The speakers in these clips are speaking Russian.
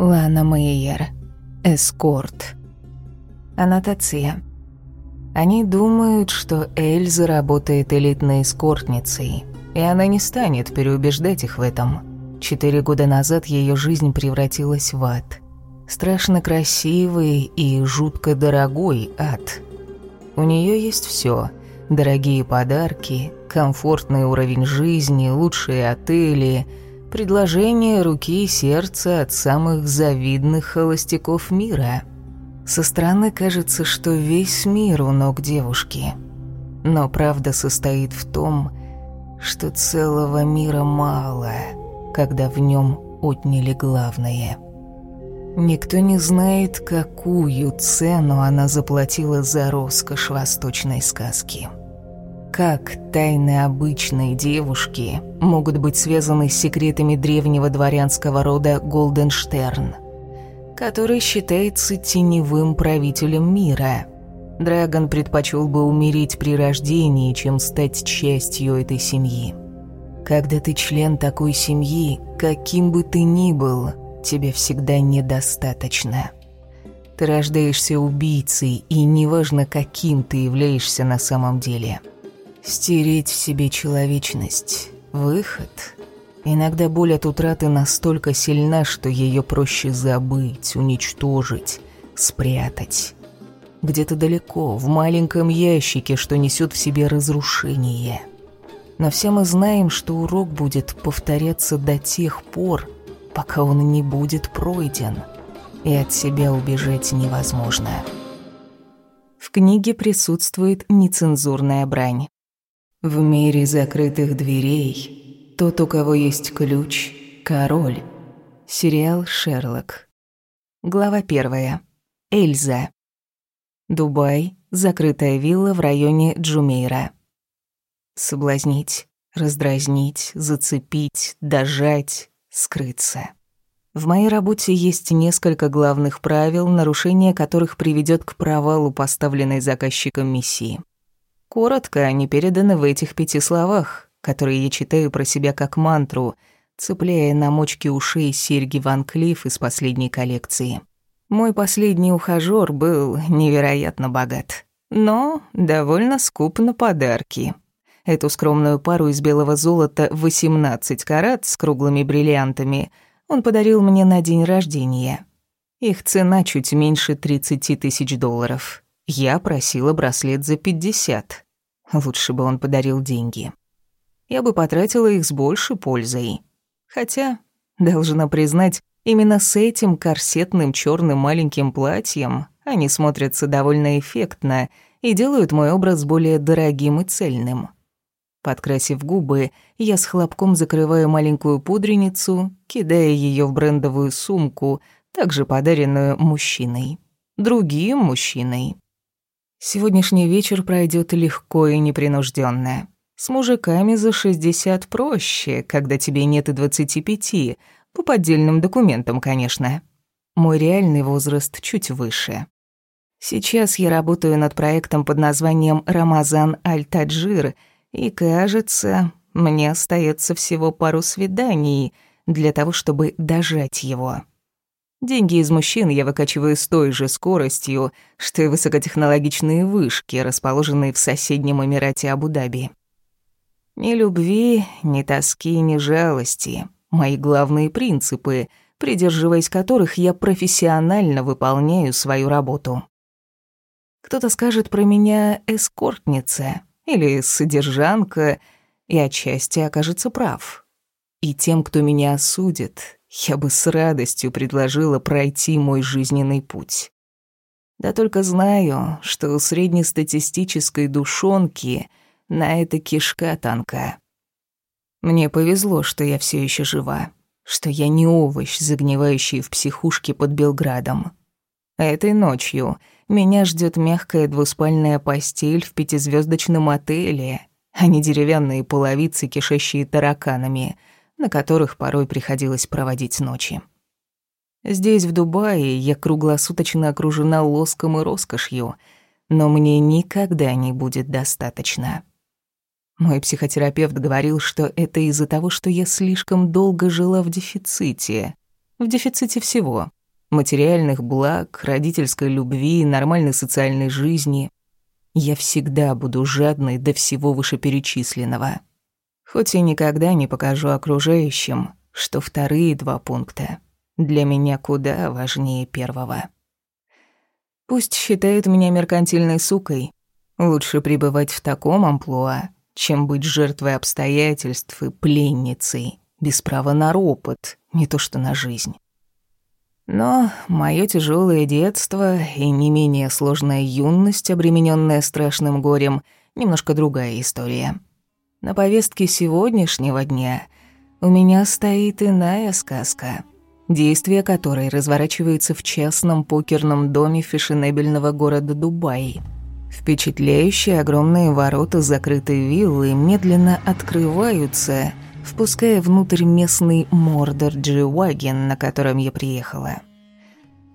Лана Мейер. Эскорт. Аннотация. Они думают, что Эльза работает элитной эскортницей, и она не станет переубеждать их в этом. Четыре года назад ее жизнь превратилась в ад. Страшно красивый и жутко дорогой ад. У нее есть все: дорогие подарки, комфортный уровень жизни, лучшие отели – Предложение руки и сердца от самых завидных холостяков мира. Со стороны кажется, что весь мир у ног девушки. Но правда состоит в том, что целого мира мало, когда в нем отняли главное. Никто не знает, какую цену она заплатила за роскошь восточной сказки. Как тайны обычной девушки могут быть связаны с секретами древнего дворянского рода Голденштерн, который считается теневым правителем мира? Драгон предпочел бы умереть при рождении, чем стать частью этой семьи. Когда ты член такой семьи, каким бы ты ни был, тебе всегда недостаточно. Ты рождаешься убийцей, и неважно, каким ты являешься на самом деле – Стереть в себе человечность. Выход. Иногда боль от утраты настолько сильна, что ее проще забыть, уничтожить, спрятать. Где-то далеко, в маленьком ящике, что несет в себе разрушение. Но все мы знаем, что урок будет повторяться до тех пор, пока он не будет пройден, и от себя убежать невозможно. В книге присутствует нецензурная брань. В мире закрытых дверей тот, у кого есть ключ, король. Сериал «Шерлок». Глава первая. Эльза. Дубай. Закрытая вилла в районе Джумейра. Соблазнить, раздразнить, зацепить, дожать, скрыться. В моей работе есть несколько главных правил, нарушение которых приведет к провалу поставленной заказчиком миссии. Коротко они переданы в этих пяти словах, которые я читаю про себя как мантру, цепляя на мочки ушей серьги Ван Клифф из последней коллекции. Мой последний ухажёр был невероятно богат, но довольно скуп на подарки. Эту скромную пару из белого золота 18 карат с круглыми бриллиантами он подарил мне на день рождения. Их цена чуть меньше 30 тысяч долларов. Я просила браслет за 50. Лучше бы он подарил деньги. Я бы потратила их с большей пользой. Хотя, должна признать, именно с этим корсетным черным маленьким платьем они смотрятся довольно эффектно и делают мой образ более дорогим и цельным. Подкрасив губы, я с хлопком закрываю маленькую пудреницу, кидая ее в брендовую сумку, также подаренную мужчиной. Другим мужчиной. Сегодняшний вечер пройдет легко и непринужденно. С мужиками за 60 проще, когда тебе нет и 25, по поддельным документам, конечно. Мой реальный возраст чуть выше. Сейчас я работаю над проектом под названием «Рамазан Аль-Таджир», и, кажется, мне остается всего пару свиданий для того, чтобы дожать его. Деньги из мужчин я выкачиваю с той же скоростью, что и высокотехнологичные вышки, расположенные в соседнем Эмирате Абу-Даби. Ни любви, ни тоски, ни жалости. Мои главные принципы, придерживаясь которых я профессионально выполняю свою работу. Кто-то скажет про меня эскортница или содержанка, и отчасти окажется прав. И тем, кто меня осудит, я бы с радостью предложила пройти мой жизненный путь. Да только знаю, что у среднестатистической душонки на это кишка танка. Мне повезло, что я все еще жива, что я не овощ, загнивающий в психушке под Белградом. Этой ночью меня ждет мягкая двуспальная постель в пятизвездочном отеле, а не деревянные половицы, кишащие тараканами — на которых порой приходилось проводить ночи. Здесь, в Дубае, я круглосуточно окружена лоском и роскошью, но мне никогда не будет достаточно. Мой психотерапевт говорил, что это из-за того, что я слишком долго жила в дефиците. в дефиците всего. Материальных благ, родительской любви, нормальной социальной жизни. Я всегда буду жадной до всего вышеперечисленного. Хоть и никогда не покажу окружающим, что вторые два пункта для меня куда важнее первого. Пусть считают меня меркантильной сукой. Лучше пребывать в таком амплуа, чем быть жертвой обстоятельств и пленницей, без права на ропот, не то что на жизнь. Но мое тяжелое детство и не менее сложная юность, обремененная страшным горем, немножко другая история. На повестке сегодняшнего дня у меня стоит иная сказка, действие которой разворачивается в частном покерном доме фешенебельного города Дубай. Впечатляющие огромные ворота закрытой виллы медленно открываются, впуская внутрь местный Мордор Джи-Ваген, на котором я приехала.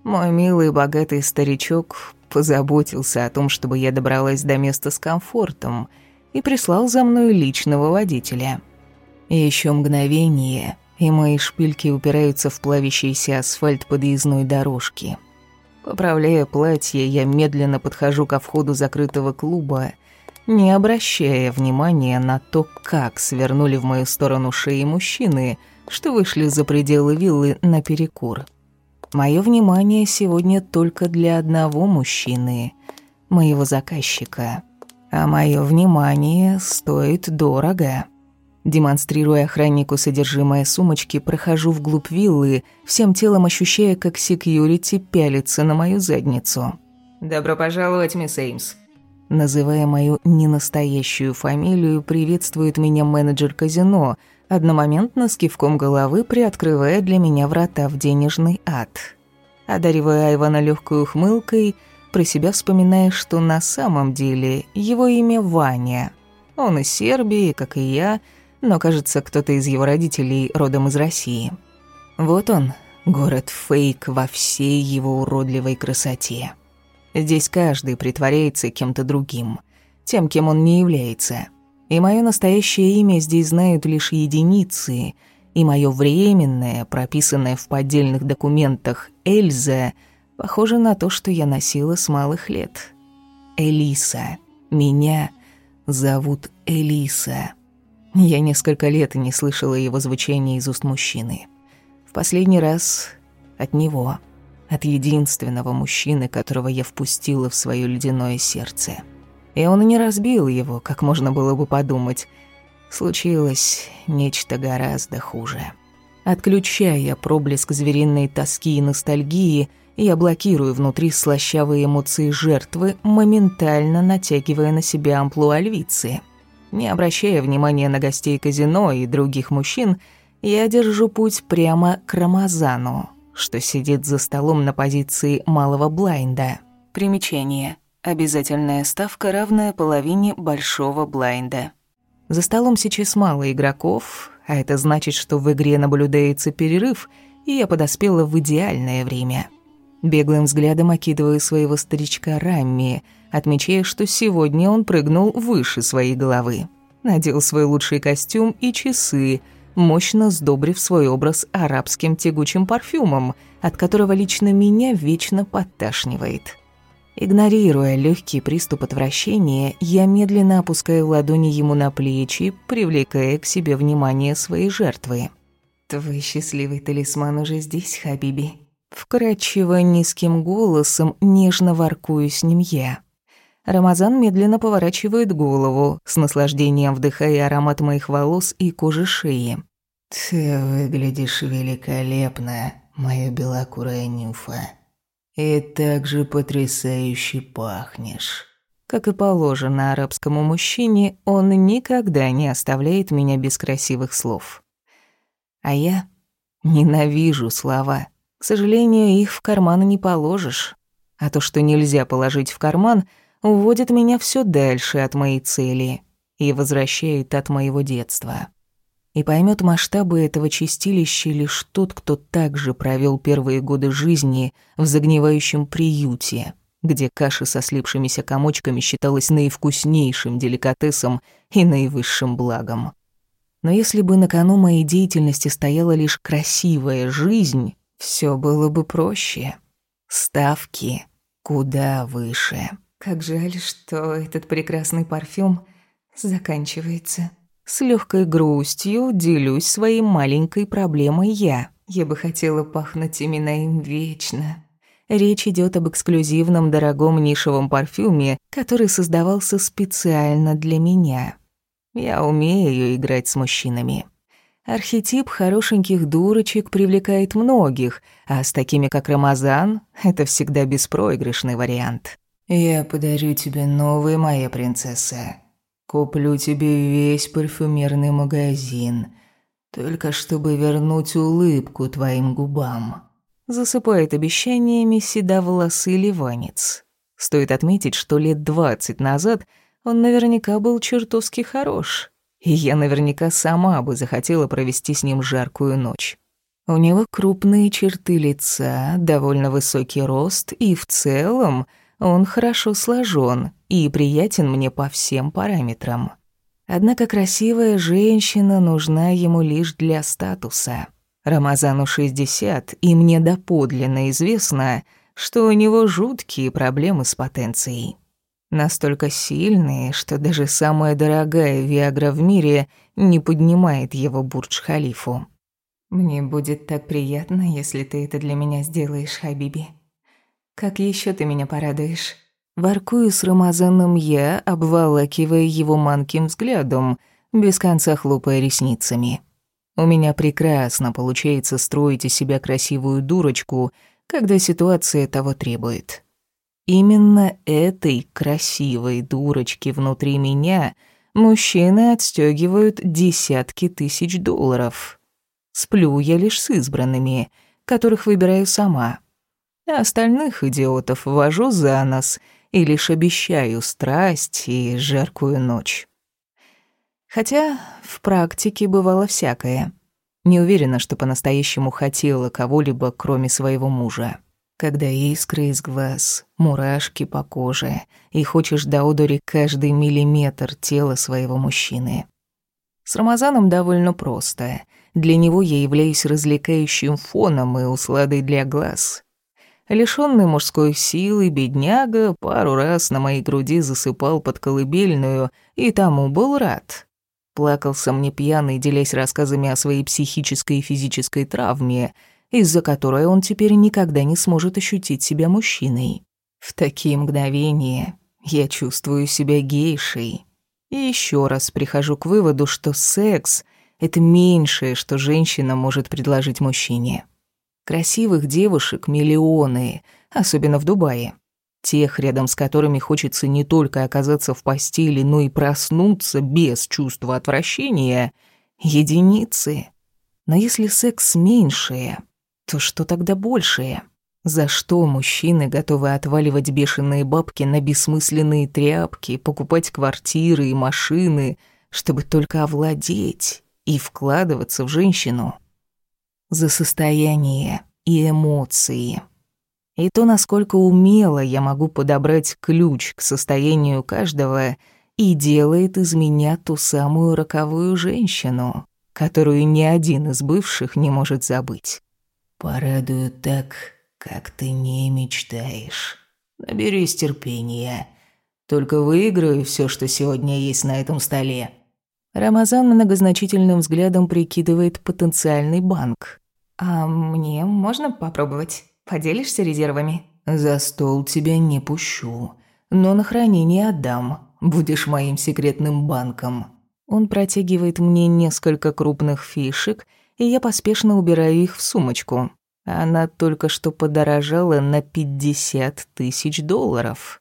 Мой милый богатый старичок позаботился о том, чтобы я добралась до места с комфортом и прислал за мной личного водителя. Еще мгновение, и мои шпильки упираются в плавящийся асфальт подъездной дорожки. Поправляя платье, я медленно подхожу ко входу закрытого клуба, не обращая внимания на то, как свернули в мою сторону шеи мужчины, что вышли за пределы виллы на перекур. Мое внимание сегодня только для одного мужчины, моего заказчика. А мое внимание стоит дорого. Демонстрируя охраннику содержимое сумочки, прохожу вглубь виллы, всем телом ощущая, как секьюрити пялится на мою задницу. «Добро пожаловать, мисс Эймс». Называя мою ненастоящую фамилию, приветствует меня менеджер казино, одномоментно с кивком головы приоткрывая для меня врата в денежный ад. Одаривая Айвана легкой ухмылкой, про себя вспоминая, что на самом деле его имя Ваня. Он из Сербии, как и я, но, кажется, кто-то из его родителей родом из России. Вот он, город-фейк во всей его уродливой красоте. Здесь каждый притворяется кем-то другим, тем, кем он не является. И мое настоящее имя здесь знают лишь единицы, и мое временное, прописанное в поддельных документах Эльза, похоже на то, что я носила с малых лет. Элиса. Меня зовут Элиса. Я несколько лет не слышала его звучания из уст мужчины. В последний раз от него, от единственного мужчины, которого я впустила в свое ледяное сердце. И он не разбил его, как можно было бы подумать. Случилось нечто гораздо хуже. Отключая проблеск звериной тоски и ностальгии, я блокирую внутри слащавые эмоции жертвы, моментально натягивая на себя амплуа львицы — не обращая внимания на гостей казино и других мужчин, я держу путь прямо к Рамазану, что сидит за столом на позиции малого блайнда. Примечание. Обязательная ставка, равная половине большого блайнда. За столом сейчас мало игроков, а это значит, что в игре наблюдается перерыв, и я подоспела в идеальное время. Беглым взглядом окидываю своего старичка Рамми — отмечая, что сегодня он прыгнул выше своей головы. Надел свой лучший костюм и часы, мощно сдобрив свой образ арабским тягучим парфюмом, от которого лично меня вечно подташнивает. Игнорируя легкий приступ отвращения, я медленно опускаю ладони ему на плечи, привлекая к себе внимание своей жертвы. «Твой счастливый талисман уже здесь, Хабиби». Вкрадчиво низким голосом нежно воркую с ним я. Рамазан медленно поворачивает голову, с наслаждением вдыхая аромат моих волос и кожи шеи. «Ты выглядишь великолепно, моя белокурая нимфа. И так же потрясающе пахнешь». Как и положено арабскому мужчине, он никогда не оставляет меня без красивых слов. А я ненавижу слова. Сожалению, их в карман не положишь. А то, что нельзя положить в карман — уводит меня все дальше от моей цели и возвращает от моего детства. И поймет масштабы этого чистилища лишь тот, кто также провел первые годы жизни в загнивающем приюте, где каша со слипшимися комочками считалась наивкуснейшим деликатесом и наивысшим благом. Но если бы на кону моей деятельности стояла лишь красивая жизнь, все было бы проще. Ставки куда выше. Как жаль, что этот прекрасный парфюм заканчивается. С легкой грустью делюсь своей маленькой проблемой я. Я бы хотела пахнуть именно им вечно. Речь идет об эксклюзивном дорогом нишевом парфюме, который создавался специально для меня. Я умею играть с мужчинами. Архетип хорошеньких дурочек привлекает многих, а с такими, как Рамазан, это всегда беспроигрышный вариант. «Я подарю тебе новый, моя принцесса. Куплю тебе весь парфюмерный магазин, только чтобы вернуть улыбку твоим губам». Засыпает обещаниями седовласый ливанец. Стоит отметить, что лет двадцать назад он наверняка был чертовски хорош и я наверняка сама бы захотела провести с ним жаркую ночь. У него крупные черты лица, довольно высокий рост, и в целом он хорошо сложен и приятен мне по всем параметрам. Однако красивая женщина нужна ему лишь для статуса. Рамазану 60, и мне доподлинно известно, что у него жуткие проблемы с потенцией. Настолько сильные, что даже самая дорогая Виагра в мире не поднимает его Бурдж-Халифу. «Мне будет так приятно, если ты это для меня сделаешь, Хабиби. Как еще ты меня порадуешь?» Воркую с Рамазаном я, обволакивая его манким взглядом, без конца хлопая ресницами. У меня прекрасно получается строить из себя красивую дурочку, когда ситуация того требует. Именно этой красивой дурочки внутри меня мужчины отстегивают десятки тысяч долларов. Сплю я лишь с избранными, которых выбираю сама. А остальных идиотов вожу за нос и лишь обещаю страсть и жаркую ночь. Хотя в практике бывало всякое. Не уверена, что по-настоящему хотела кого-либо, кроме своего мужа когда искры из глаз, мурашки по коже, и хочешь до одури каждый миллиметр тела своего мужчины. С Рамазаном довольно просто. Для него я являюсь развлекающим фоном и усладой для глаз. Лишённый мужской силы, бедняга пару раз на моей груди засыпал под колыбельную, и тому был рад. Плакался мне пьяный, делясь рассказами о своей психической и физической травме — из-за которой он теперь никогда не сможет ощутить себя мужчиной. В такие мгновения я чувствую себя гейшей. И еще раз прихожу к выводу, что секс — это меньшее, что женщина может предложить мужчине. Красивых девушек миллионы, особенно в Дубае. Тех, рядом с которыми хочется не только оказаться в постели, но и проснуться без чувства отвращения — единицы. Но если секс меньшее, то что тогда большее? За что мужчины готовы отваливать бешеные бабки на бессмысленные тряпки, покупать квартиры и машины, чтобы только овладеть и вкладываться в женщину? За состояние и эмоции. И то, насколько умело я могу подобрать ключ к состоянию каждого, и делает из меня ту самую роковую женщину, которую ни один из бывших не может забыть. Порадую так, как ты не мечтаешь. Наберись терпения. Только выиграю все, что сегодня есть на этом столе». Рамазан многозначительным взглядом прикидывает потенциальный банк. «А мне можно попробовать? Поделишься резервами?» «За стол тебя не пущу, но на хранение отдам. Будешь моим секретным банком». Он протягивает мне несколько крупных фишек – и я поспешно убираю их в сумочку. Она только что подорожала на 50 тысяч долларов.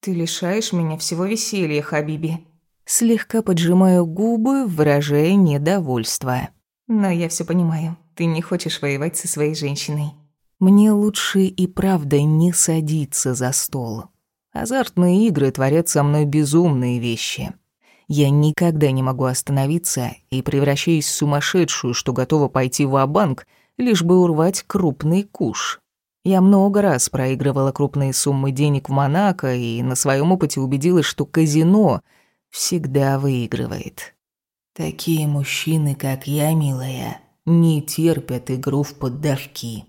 «Ты лишаешь меня всего веселья, Хабиби». Слегка поджимаю губы, выражая недовольство. «Но я все понимаю. Ты не хочешь воевать со своей женщиной». Мне лучше и правда не садиться за стол. Азартные игры творят со мной безумные вещи. Я никогда не могу остановиться и превращаюсь в сумасшедшую, что готова пойти в банк лишь бы урвать крупный куш. Я много раз проигрывала крупные суммы денег в Монако и на своем опыте убедилась, что казино всегда выигрывает. Такие мужчины, как я, милая, не терпят игру в поддавки.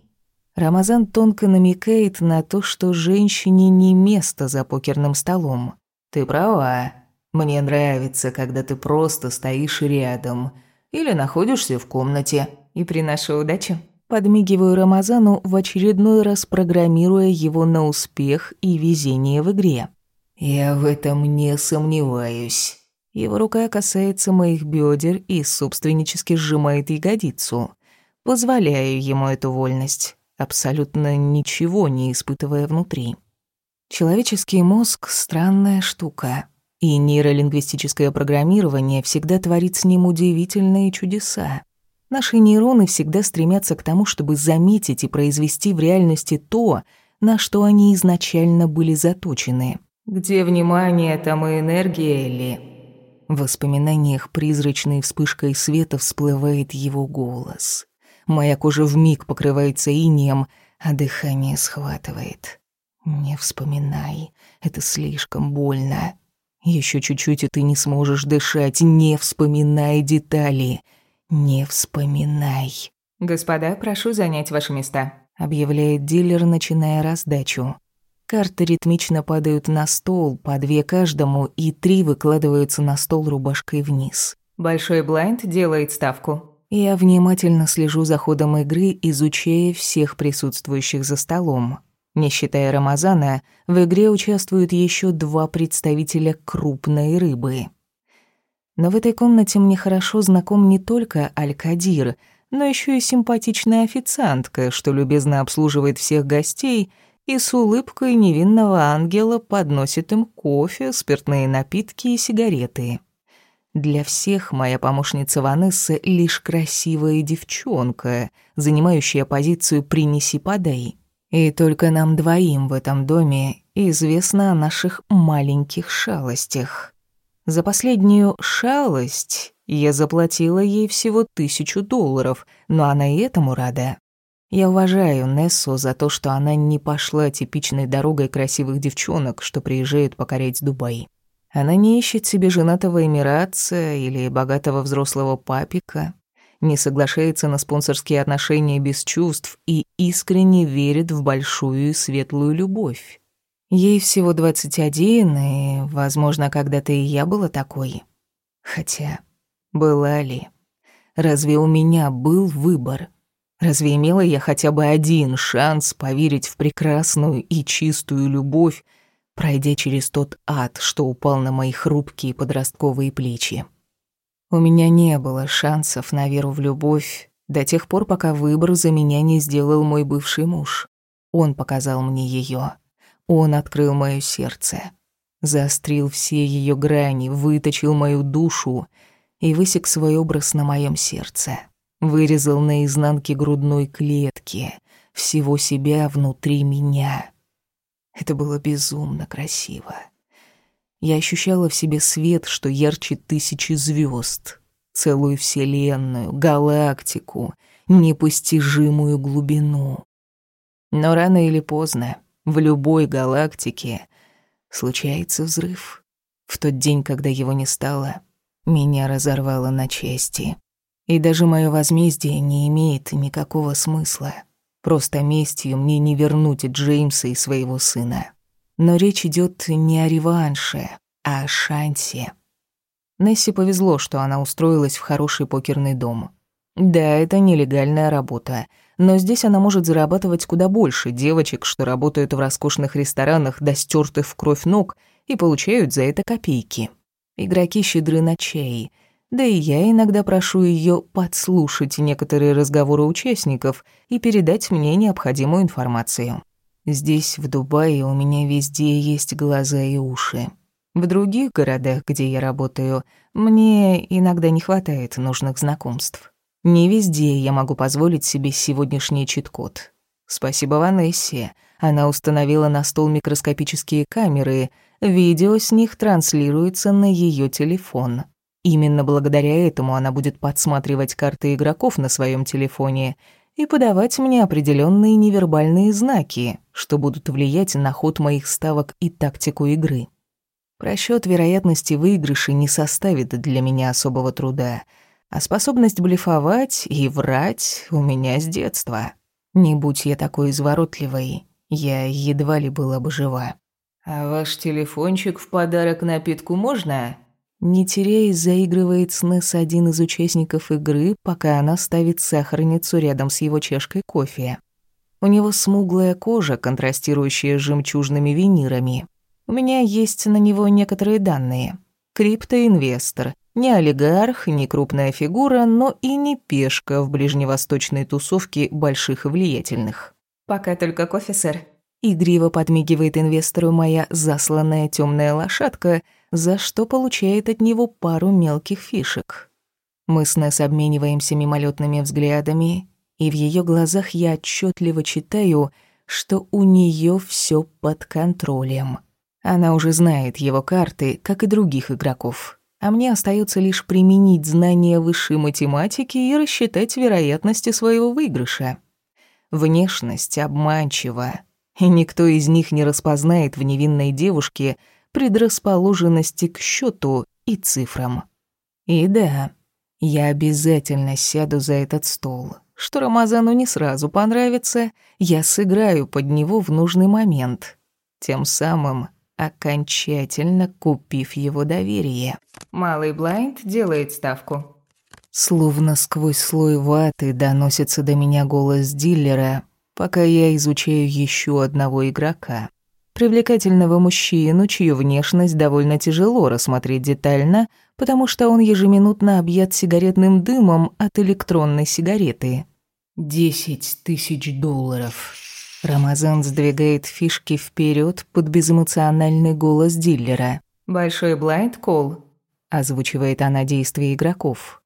Рамазан тонко намекает на то, что женщине не место за покерным столом. «Ты права. Мне нравится, когда ты просто стоишь рядом или находишься в комнате и приношу удачу». Подмигиваю Рамазану, в очередной раз программируя его на успех и везение в игре. «Я в этом не сомневаюсь». Его рука касается моих бедер и собственнически сжимает ягодицу. Позволяю ему эту вольность, абсолютно ничего не испытывая внутри. Человеческий мозг — странная штука, и нейролингвистическое программирование всегда творит с ним удивительные чудеса. Наши нейроны всегда стремятся к тому, чтобы заметить и произвести в реальности то, на что они изначально были заточены. «Где внимание, там и энергия, Элли». В воспоминаниях призрачной вспышкой света всплывает его голос. Моя кожа вмиг покрывается инеем, а дыхание схватывает. Не вспоминай, это слишком больно. Еще чуть-чуть, и ты не сможешь дышать. Не вспоминай детали. Не вспоминай. «Господа, прошу занять ваши места», — объявляет дилер, начиная раздачу. Карты ритмично падают на стол, по две каждому, и три выкладываются на стол рубашкой вниз. Большой блайнд делает ставку. Я внимательно слежу за ходом игры, изучая всех присутствующих за столом. Не считая Рамазана, в игре участвуют еще два представителя крупной рыбы. Но в этой комнате мне хорошо знаком не только Аль-Кадир, но еще и симпатичная официантка, что любезно обслуживает всех гостей и с улыбкой невинного ангела подносит им кофе, спиртные напитки и сигареты. Для всех моя помощница Ванесса лишь красивая девчонка, занимающая позицию «принеси-подай». И только нам двоим в этом доме известно о наших маленьких шалостях. За последнюю шалость я заплатила ей всего тысячу долларов, но она и этому рада. Я уважаю Нессу за то, что она не пошла типичной дорогой красивых девчонок, что приезжают покорять Дубай. Она не ищет себе женатого эмиратца или богатого взрослого папика не соглашается на спонсорские отношения без чувств и искренне верит в большую и светлую любовь. Ей всего 21, и, возможно, когда-то и я была такой. Хотя, была ли? Разве у меня был выбор? Разве имела я хотя бы один шанс поверить в прекрасную и чистую любовь, пройдя через тот ад, что упал на мои хрупкие подростковые плечи? У меня не было шансов на веру в любовь до тех пор, пока выбор за меня не сделал мой бывший муж. Он показал мне ее. Он открыл моё сердце. Заострил все ее грани, выточил мою душу и высек свой образ на моем сердце. Вырезал на изнанке грудной клетки всего себя внутри меня. Это было безумно красиво. Я ощущала в себе свет, что ярче тысячи звезд, целую вселенную, галактику, непостижимую глубину. Но рано или поздно в любой галактике случается взрыв. В тот день, когда его не стало, меня разорвало на части. И даже мое возмездие не имеет никакого смысла. Просто местью мне не вернуть Джеймса и своего сына. Но речь идет не о реванше, а о шансе. Несси повезло, что она устроилась в хороший покерный дом. Да, это нелегальная работа, но здесь она может зарабатывать куда больше девочек, что работают в роскошных ресторанах до стертых в кровь ног и получают за это копейки. Игроки щедры на чай, да и я иногда прошу ее подслушать некоторые разговоры участников и передать мне необходимую информацию. Здесь, в Дубае, у меня везде есть глаза и уши. В других городах, где я работаю, мне иногда не хватает нужных знакомств. Не везде я могу позволить себе сегодняшний чит-код. Спасибо Ванессе. Она установила на стол микроскопические камеры, видео с них транслируется на ее телефон. Именно благодаря этому она будет подсматривать карты игроков на своем телефоне и подавать мне определенные невербальные знаки, что будут влиять на ход моих ставок и тактику игры. Просчёт вероятности выигрыша не составит для меня особого труда, а способность блефовать и врать у меня с детства. Не будь я такой изворотливой, я едва ли была бы жива. «А ваш телефончик в подарок напитку можно?» Не теряясь, заигрывает с Несс один из участников игры, пока она ставит сахарницу рядом с его чашкой кофе. У него смуглая кожа, контрастирующая с жемчужными винирами. У меня есть на него некоторые данные. Криптоинвестор. Не олигарх, не крупная фигура, но и не пешка в ближневосточной тусовке больших и влиятельных. «Пока только кофе, сэр». Игриво подмигивает инвестору моя засланная темная лошадка, за что получает от него пару мелких фишек. Мы с Несс обмениваемся мимолетными взглядами, и в ее глазах я отчетливо читаю, что у нее все под контролем. Она уже знает его карты, как и других игроков. А мне остается лишь применить знания высшей математики и рассчитать вероятности своего выигрыша. Внешность обманчива, и никто из них не распознает в невинной девушке предрасположенности к счету и цифрам. И да, я обязательно сяду за этот стол. Что Рамазану не сразу понравится, я сыграю под него в нужный момент. Тем самым окончательно купив его доверие. Малый Блайнд делает ставку. Словно сквозь слой ваты доносится до меня голос дилера, пока я изучаю еще одного игрока. Привлекательного мужчину, чью внешность довольно тяжело рассмотреть детально, потому что он ежеминутно объят сигаретным дымом от электронной сигареты. «Десять тысяч долларов». Рамазан сдвигает фишки вперед под безэмоциональный голос дилера. «Большой блайнд кол», — озвучивает она действия игроков.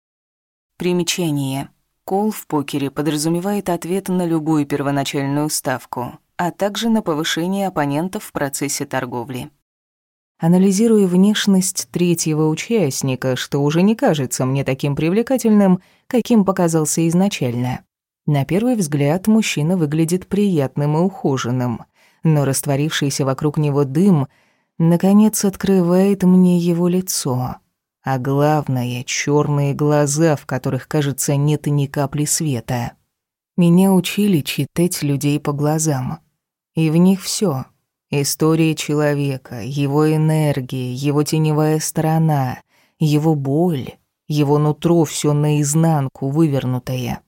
Примечание. Кол в покере подразумевает ответ на любую первоначальную ставку, а также на повышение оппонентов в процессе торговли. Анализируя внешность третьего участника, что уже не кажется мне таким привлекательным, каким показался изначально. На первый взгляд мужчина выглядит приятным и ухоженным, но растворившийся вокруг него дым наконец открывает мне его лицо. А главное, черные глаза, в которых, кажется, нет ни капли света. Меня учили читать людей по глазам. И в них все: История человека, его энергия, его теневая сторона, его боль, его нутро все наизнанку вывернутое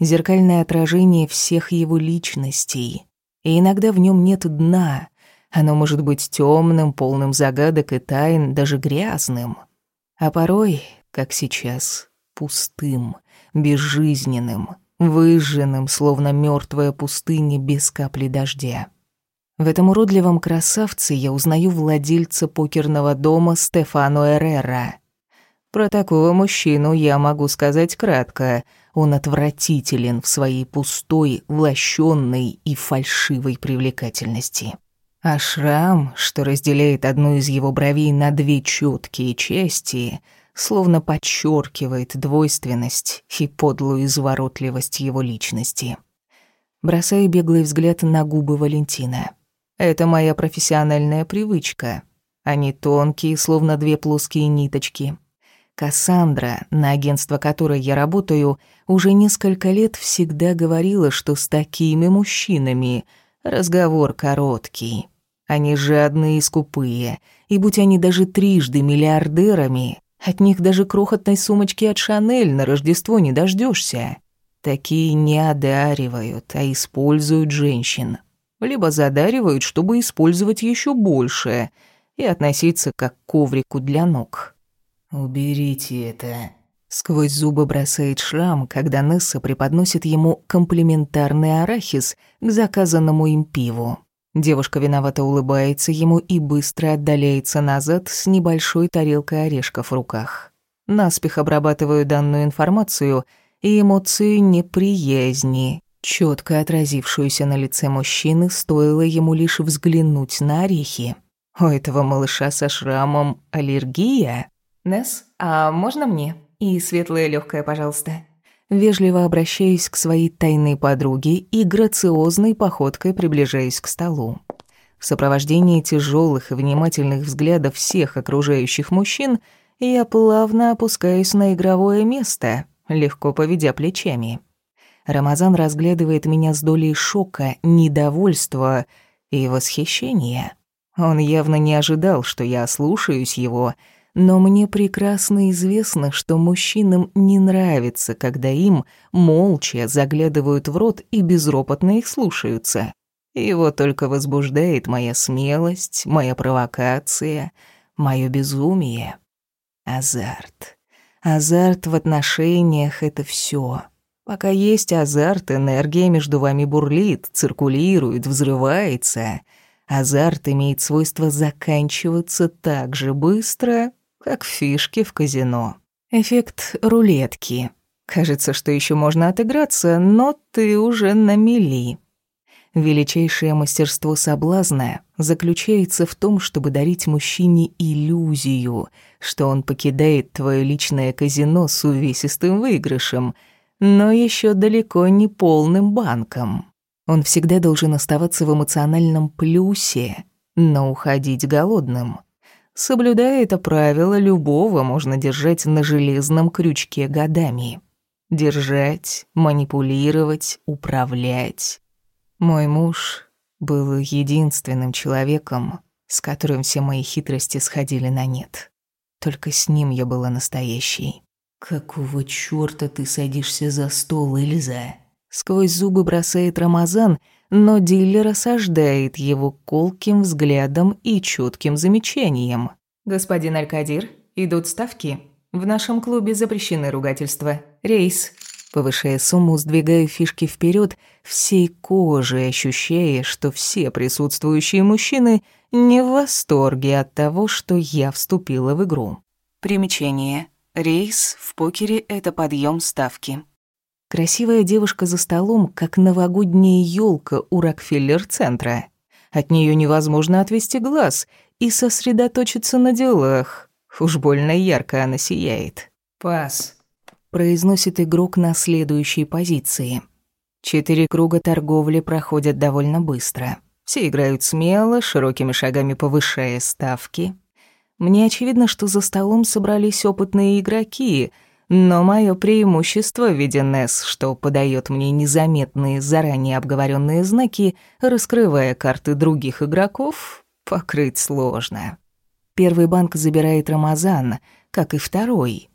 зеркальное отражение всех его личностей. И иногда в нем нет дна. Оно может быть темным, полным загадок и тайн, даже грязным. А порой, как сейчас, пустым, безжизненным, выжженным, словно мертвая пустыня без капли дождя. В этом уродливом красавце я узнаю владельца покерного дома Стефано Эррера. Про такого мужчину я могу сказать кратко — он отвратителен в своей пустой, лощенной и фальшивой привлекательности. А шрам, что разделяет одну из его бровей на две четкие части, словно подчеркивает двойственность и подлую изворотливость его личности. Бросаю беглый взгляд на губы Валентина. Это моя профессиональная привычка. Они тонкие, словно две плоские ниточки, Кассандра, на агентство которой я работаю, уже несколько лет всегда говорила, что с такими мужчинами разговор короткий. Они жадные и скупые, и будь они даже трижды миллиардерами, от них даже крохотной сумочки от Шанель на Рождество не дождешься. Такие не одаривают, а используют женщин. Либо задаривают, чтобы использовать еще больше и относиться как к коврику для ног. «Уберите это», — сквозь зубы бросает шрам, когда Несса преподносит ему комплиментарный арахис к заказанному им пиву. Девушка виновато улыбается ему и быстро отдаляется назад с небольшой тарелкой орешков в руках. Наспех обрабатываю данную информацию и эмоцию неприязни, четко отразившуюся на лице мужчины, стоило ему лишь взглянуть на орехи. У этого малыша со шрамом аллергия? «Несс, а можно мне? И светлое легкое, пожалуйста». Вежливо обращаюсь к своей тайной подруге и грациозной походкой приближаюсь к столу. В сопровождении тяжелых и внимательных взглядов всех окружающих мужчин я плавно опускаюсь на игровое место, легко поведя плечами. Рамазан разглядывает меня с долей шока, недовольства и восхищения. Он явно не ожидал, что я слушаюсь его, но мне прекрасно известно, что мужчинам не нравится, когда им молча заглядывают в рот и безропотно их слушаются. Его только возбуждает моя смелость, моя провокация, мое безумие. Азарт. Азарт в отношениях — это все. Пока есть азарт, энергия между вами бурлит, циркулирует, взрывается. Азарт имеет свойство заканчиваться так же быстро, как фишки в казино. Эффект рулетки. Кажется, что еще можно отыграться, но ты уже на мели. Величайшее мастерство соблазна заключается в том, чтобы дарить мужчине иллюзию, что он покидает твое личное казино с увесистым выигрышем, но еще далеко не полным банком. Он всегда должен оставаться в эмоциональном плюсе, но уходить голодным. Соблюдая это правило, любого можно держать на железном крючке годами. Держать, манипулировать, управлять. Мой муж был единственным человеком, с которым все мои хитрости сходили на нет. Только с ним я была настоящей. «Какого чёрта ты садишься за стол, Эльза?» Сквозь зубы бросает Рамазан, но дилер осаждает его колким взглядом и чутким замечанием. «Господин Алькадир, идут ставки. В нашем клубе запрещены ругательства. Рейс». Повышая сумму, сдвигаю фишки вперед, всей кожей ощущая, что все присутствующие мужчины не в восторге от того, что я вступила в игру. Примечание. Рейс в покере — это подъем ставки. Красивая девушка за столом, как новогодняя елка у Рокфеллер-центра. От нее невозможно отвести глаз и сосредоточиться на делах. Уж больно ярко она сияет. «Пас», произносит игрок на следующей позиции. Четыре круга торговли проходят довольно быстро. Все играют смело, широкими шагами повышая ставки. Мне очевидно, что за столом собрались опытные игроки, но мое преимущество в виде Несс, что подает мне незаметные, заранее обговоренные знаки, раскрывая карты других игроков, покрыть сложно. Первый банк забирает Рамазан, как и второй —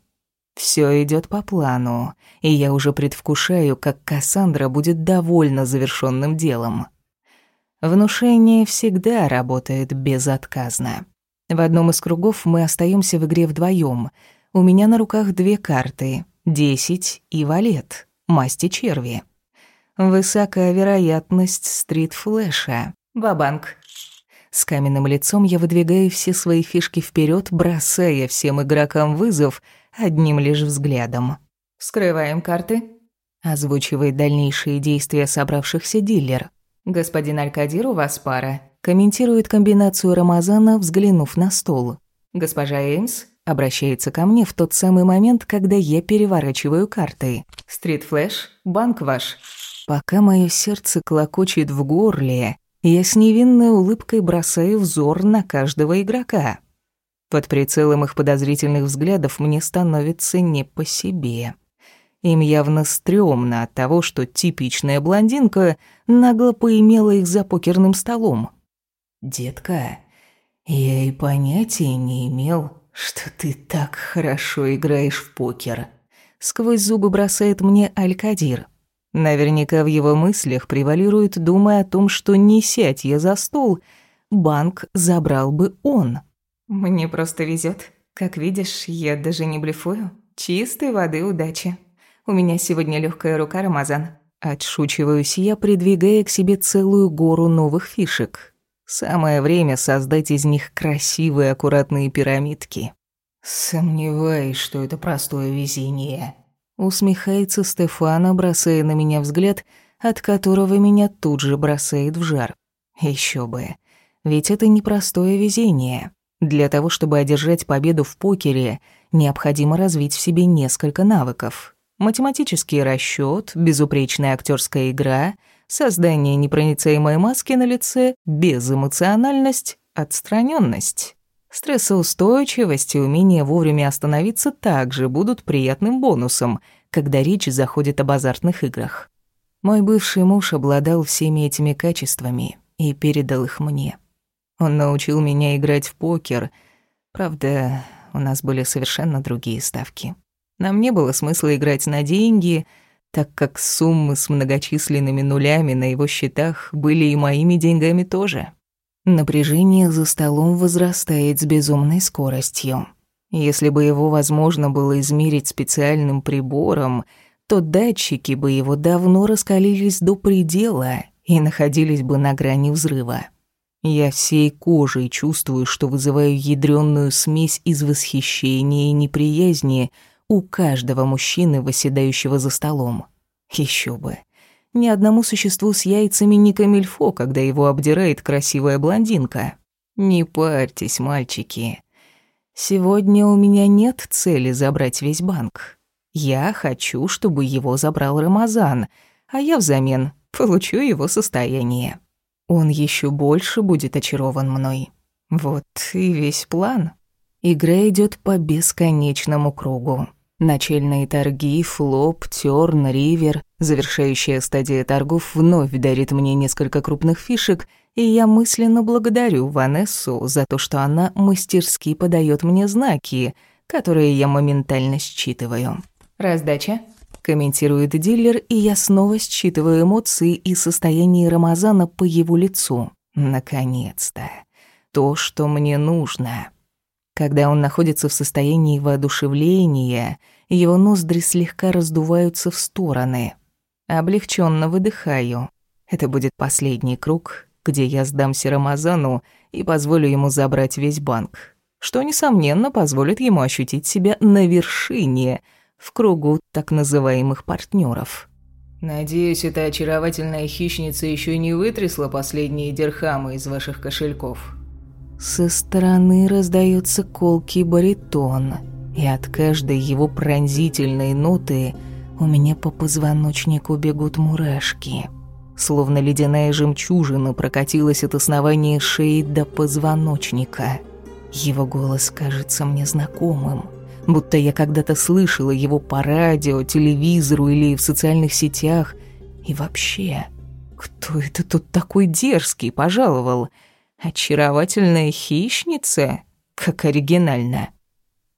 все идет по плану, и я уже предвкушаю, как Кассандра будет довольна завершенным делом. Внушение всегда работает безотказно. В одном из кругов мы остаемся в игре вдвоем. У меня на руках две карты — десять и валет, масти черви. Высокая вероятность стрит-флэша. Бабанк. С каменным лицом я выдвигаю все свои фишки вперед, бросая всем игрокам вызов — одним лишь взглядом. «Вскрываем карты», — озвучивает дальнейшие действия собравшихся дилер. «Господин Алькадир, у вас пара», — комментирует комбинацию Рамазана, взглянув на стол. «Госпожа Эймс», — обращается ко мне в тот самый момент, когда я переворачиваю карты. «Стрит Флэш, банк ваш». Пока мое сердце клокочет в горле, я с невинной улыбкой бросаю взор на каждого игрока. Под прицелом их подозрительных взглядов мне становится не по себе. Им явно стрёмно от того, что типичная блондинка нагло поимела их за покерным столом. «Детка, я и понятия не имел, что ты так хорошо играешь в покер», — сквозь зубы бросает мне Алькадир. Наверняка в его мыслях превалирует, думая о том, что не сядь я за стол, банк забрал бы он. Мне просто везет. Как видишь, я даже не блефую. Чистой воды удачи. У меня сегодня легкая рука, Рамазан. Отшучиваюсь я, придвигая к себе целую гору новых фишек. Самое время создать из них красивые аккуратные пирамидки. Сомневаюсь, что это простое везение. Усмехается Стефана, бросая на меня взгляд, от которого меня тут же бросает в жар. Еще бы. Ведь это непростое везение. Для того, чтобы одержать победу в покере, необходимо развить в себе несколько навыков. Математический расчёт, безупречная актерская игра, создание непроницаемой маски на лице, безэмоциональность, отстраненность. Стрессоустойчивость и умение вовремя остановиться также будут приятным бонусом, когда речь заходит об азартных играх. Мой бывший муж обладал всеми этими качествами и передал их мне. Он научил меня играть в покер. Правда, у нас были совершенно другие ставки. Нам не было смысла играть на деньги, так как суммы с многочисленными нулями на его счетах были и моими деньгами тоже. Напряжение за столом возрастает с безумной скоростью. Если бы его возможно было измерить специальным прибором, то датчики бы его давно раскалились до предела и находились бы на грани взрыва. Я всей кожей чувствую, что вызываю ядрённую смесь из восхищения и неприязни у каждого мужчины, восседающего за столом. Ещё бы. Ни одному существу с яйцами не камильфо, когда его обдирает красивая блондинка. Не парьтесь, мальчики. Сегодня у меня нет цели забрать весь банк. Я хочу, чтобы его забрал Рамазан, а я взамен получу его состояние. Он еще больше будет очарован мной. Вот и весь план. Игра идет по бесконечному кругу. Начальные торги, флоп, тёрн, ривер. Завершающая стадия торгов вновь дарит мне несколько крупных фишек, и я мысленно благодарю Ванессу за то, что она мастерски подает мне знаки, которые я моментально считываю. «Раздача?» комментирует дилер, и я снова считываю эмоции и состояние Рамазана по его лицу. Наконец-то. То, что мне нужно. Когда он находится в состоянии воодушевления, его ноздри слегка раздуваются в стороны. Облегченно выдыхаю. Это будет последний круг, где я сдамся Рамазану и позволю ему забрать весь банк, что, несомненно, позволит ему ощутить себя на вершине — в кругу так называемых партнеров. «Надеюсь, эта очаровательная хищница еще не вытрясла последние дирхамы из ваших кошельков». Со стороны раздается колкий баритон, и от каждой его пронзительной ноты у меня по позвоночнику бегут мурашки. Словно ледяная жемчужина прокатилась от основания шеи до позвоночника. Его голос кажется мне знакомым – будто я когда-то слышала его по радио, телевизору или в социальных сетях. И вообще, кто это тут такой дерзкий пожаловал? Очаровательная хищница? Как оригинально.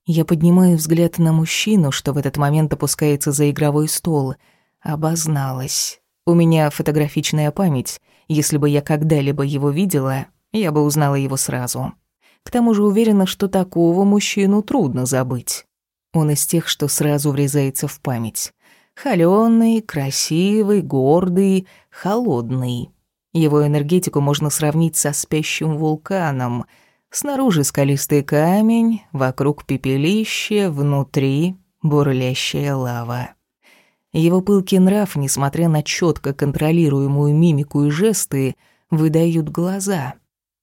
Я поднимаю взгляд на мужчину, что в этот момент опускается за игровой стол. Обозналась. У меня фотографичная память. Если бы я когда-либо его видела, я бы узнала его сразу. К тому же уверена, что такого мужчину трудно забыть. Он из тех, что сразу врезается в память. Холёный, красивый, гордый, холодный. Его энергетику можно сравнить со спящим вулканом. Снаружи скалистый камень, вокруг пепелище, внутри бурлящая лава. Его пылкий нрав, несмотря на четко контролируемую мимику и жесты, выдают глаза.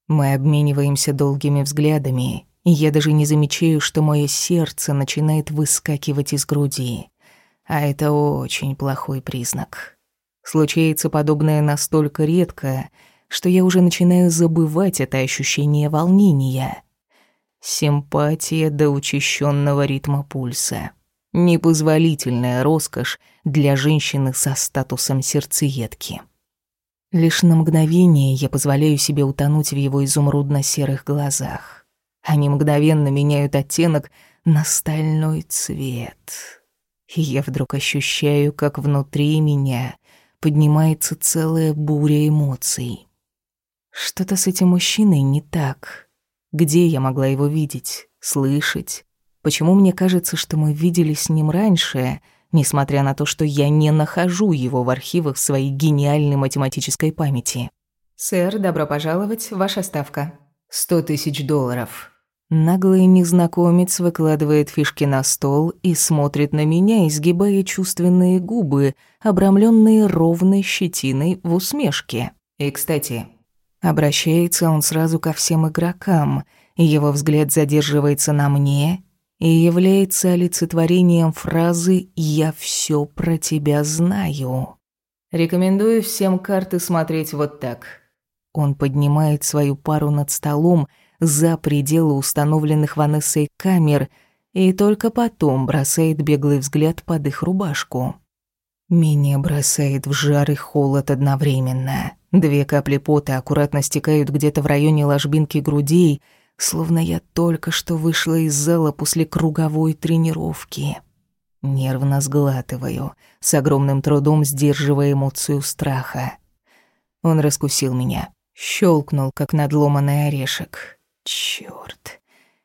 Мы обмениваемся долгими взглядами, и я даже не замечаю, что мое сердце начинает выскакивать из груди. А это очень плохой признак. Случается подобное настолько редко, что я уже начинаю забывать это ощущение волнения. Симпатия до учащенного ритма пульса. Непозволительная роскошь для женщины со статусом сердцеедки. Лишь на мгновение я позволяю себе утонуть в его изумрудно-серых глазах. Они мгновенно меняют оттенок на стальной цвет. И я вдруг ощущаю, как внутри меня поднимается целая буря эмоций. Что-то с этим мужчиной не так. Где я могла его видеть, слышать? Почему мне кажется, что мы виделись с ним раньше — несмотря на то, что я не нахожу его в архивах своей гениальной математической памяти. «Сэр, добро пожаловать, ваша ставка». «Сто тысяч долларов». Наглый незнакомец выкладывает фишки на стол и смотрит на меня, изгибая чувственные губы, обрамленные ровной щетиной в усмешке. И, кстати, обращается он сразу ко всем игрокам, его взгляд задерживается на мне, и является олицетворением фразы «Я все про тебя знаю». Рекомендую всем карты смотреть вот так. Он поднимает свою пару над столом за пределы установленных Ванессой камер и только потом бросает беглый взгляд под их рубашку. Меня бросает в жар и холод одновременно. Две капли пота аккуратно стекают где-то в районе ложбинки грудей, словно я только что вышла из зала после круговой тренировки. Нервно сглатываю, с огромным трудом сдерживая эмоцию страха. Он раскусил меня, щелкнул, как надломанный орешек. Чёрт.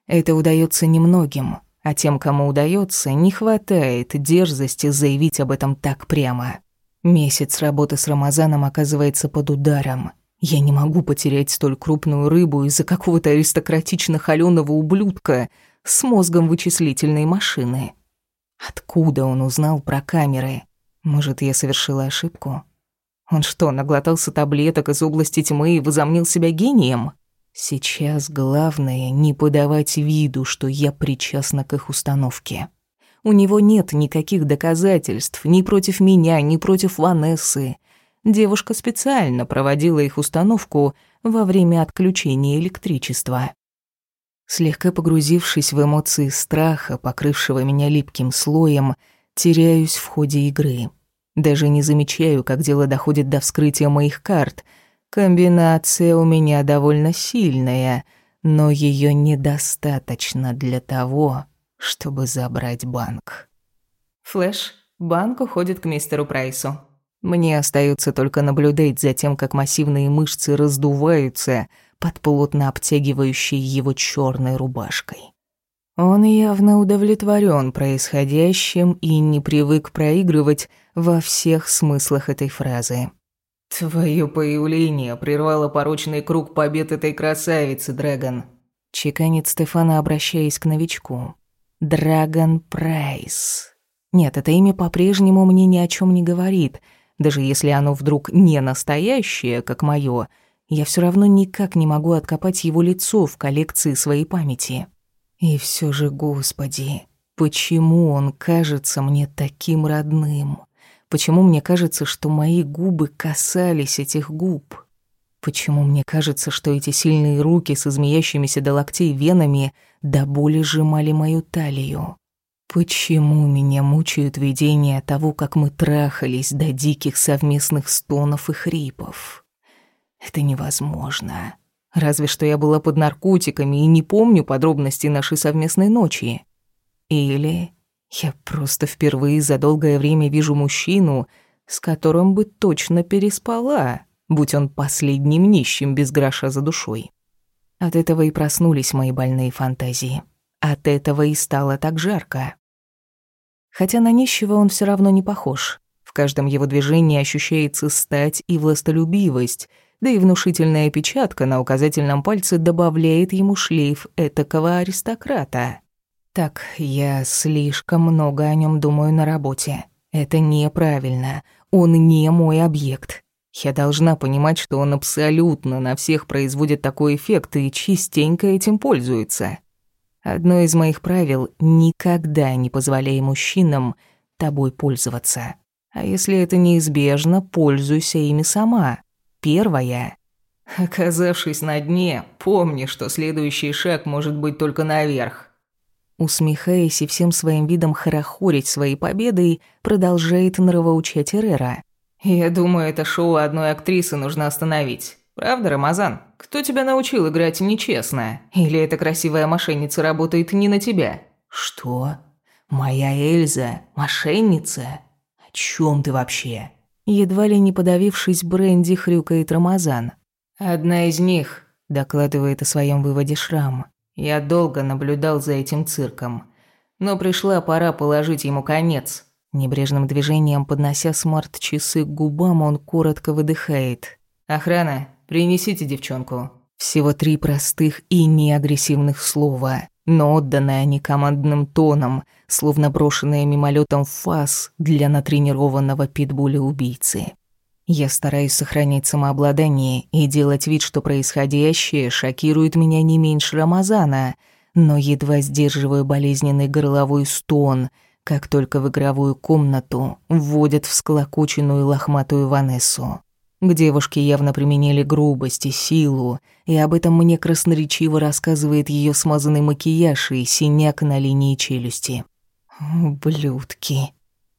Это удается немногим, а тем, кому удается, не хватает дерзости заявить об этом так прямо. Месяц работы с Рамазаном оказывается под ударом. Я не могу потерять столь крупную рыбу из-за какого-то аристократично холёного ублюдка с мозгом вычислительной машины. Откуда он узнал про камеры? Может, я совершила ошибку? Он что, наглотался таблеток из области тьмы и возомнил себя гением? Сейчас главное не подавать виду, что я причастна к их установке. У него нет никаких доказательств ни против меня, ни против Ванессы. Девушка специально проводила их установку во время отключения электричества. Слегка погрузившись в эмоции страха, покрывшего меня липким слоем, теряюсь в ходе игры. Даже не замечаю, как дело доходит до вскрытия моих карт. Комбинация у меня довольно сильная, но ее недостаточно для того, чтобы забрать банк. Флэш, банк уходит к мистеру Прайсу. Мне остается только наблюдать за тем, как массивные мышцы раздуваются под плотно обтягивающей его черной рубашкой. Он явно удовлетворен происходящим и не привык проигрывать во всех смыслах этой фразы. «Твое появление прервало порочный круг побед этой красавицы, Дрэгон», — чеканит Стефана, обращаясь к новичку. «Драгон Прайс». Нет, это имя по-прежнему мне ни о чем не говорит. Даже если оно вдруг не настоящее, как мое, я все равно никак не могу откопать его лицо в коллекции своей памяти. И все же, Господи, почему он кажется мне таким родным? Почему мне кажется, что мои губы касались этих губ? Почему мне кажется, что эти сильные руки с измеящимися до локтей венами до боли сжимали мою талию? Почему меня мучают видения того, как мы трахались до диких совместных стонов и хрипов? Это невозможно. Разве что я была под наркотиками и не помню подробностей нашей совместной ночи. Или я просто впервые за долгое время вижу мужчину, с которым бы точно переспала, будь он последним нищим без гроша за душой. От этого и проснулись мои больные фантазии. От этого и стало так жарко. Хотя на нищего он все равно не похож. В каждом его движении ощущается стать и властолюбивость — да и внушительная печатка на указательном пальце добавляет ему шлейф этакого аристократа. Так, я слишком много о нем думаю на работе. Это неправильно. Он не мой объект. Я должна понимать, что он абсолютно на всех производит такой эффект и частенько этим пользуется. Одно из моих правил — никогда не позволяй мужчинам тобой пользоваться. А если это неизбежно, пользуйся ими сама. Первая. Оказавшись на дне, помни, что следующий шаг может быть только наверх. Усмехаясь и всем своим видом хорохорить своей победой, продолжает нравоучать Эрера. «Я думаю, это шоу одной актрисы нужно остановить. Правда, Рамазан? Кто тебя научил играть нечестно? Или эта красивая мошенница работает не на тебя?» «Что? Моя Эльза? Мошенница? О чем ты вообще?» Едва ли не подавившись бренди, хрюкает Рамазан. «Одна из них», — докладывает о своем выводе Шрам. «Я долго наблюдал за этим цирком. Но пришла пора положить ему конец». Небрежным движением, поднося смарт-часы к губам, он коротко выдыхает. «Охрана, принесите девчонку». Всего три простых и неагрессивных слова но отданные они командным тоном, словно брошенные мимолетом в фас для натренированного питбуля-убийцы. Я стараюсь сохранять самообладание и делать вид, что происходящее шокирует меня не меньше Рамазана, но едва сдерживаю болезненный горловой стон, как только в игровую комнату вводят всклокоченную лохматую Ванессу. К девушке явно применили грубость и силу, и об этом мне красноречиво рассказывает ее смазанный макияж и синяк на линии челюсти. Ублюдки.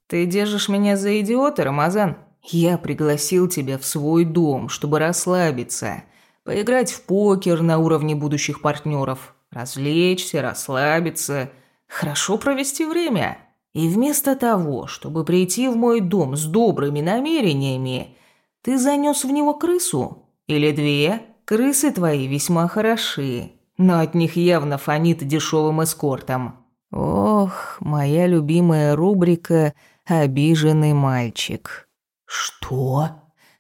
Ты держишь меня за идиота, Рамазан? Я пригласил тебя в свой дом, чтобы расслабиться, поиграть в покер на уровне будущих партнеров, развлечься, расслабиться, хорошо провести время. И вместо того, чтобы прийти в мой дом с добрыми намерениями, ты занес в него крысу или две. Крысы твои весьма хороши, но от них явно фонит дешевым эскортом. Ох, моя любимая рубрика «Обиженный мальчик». Что?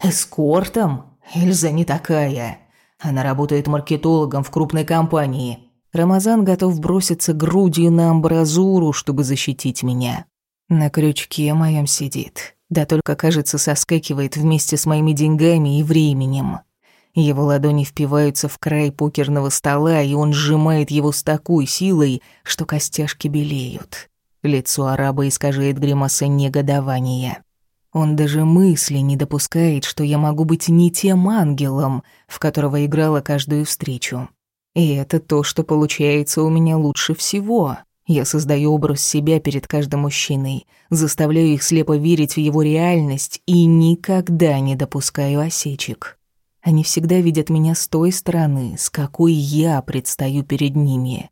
Эскортом? Эльза не такая. Она работает маркетологом в крупной компании. Рамазан готов броситься грудью на амбразуру, чтобы защитить меня. На крючке моем сидит. Да только, кажется, соскакивает вместе с моими деньгами и временем. Его ладони впиваются в край покерного стола, и он сжимает его с такой силой, что костяшки белеют. Лицо араба искажает гримаса негодования. Он даже мысли не допускает, что я могу быть не тем ангелом, в которого играла каждую встречу. И это то, что получается у меня лучше всего. Я создаю образ себя перед каждым мужчиной, заставляю их слепо верить в его реальность и никогда не допускаю осечек. Они всегда видят меня с той стороны, с какой я предстаю перед ними,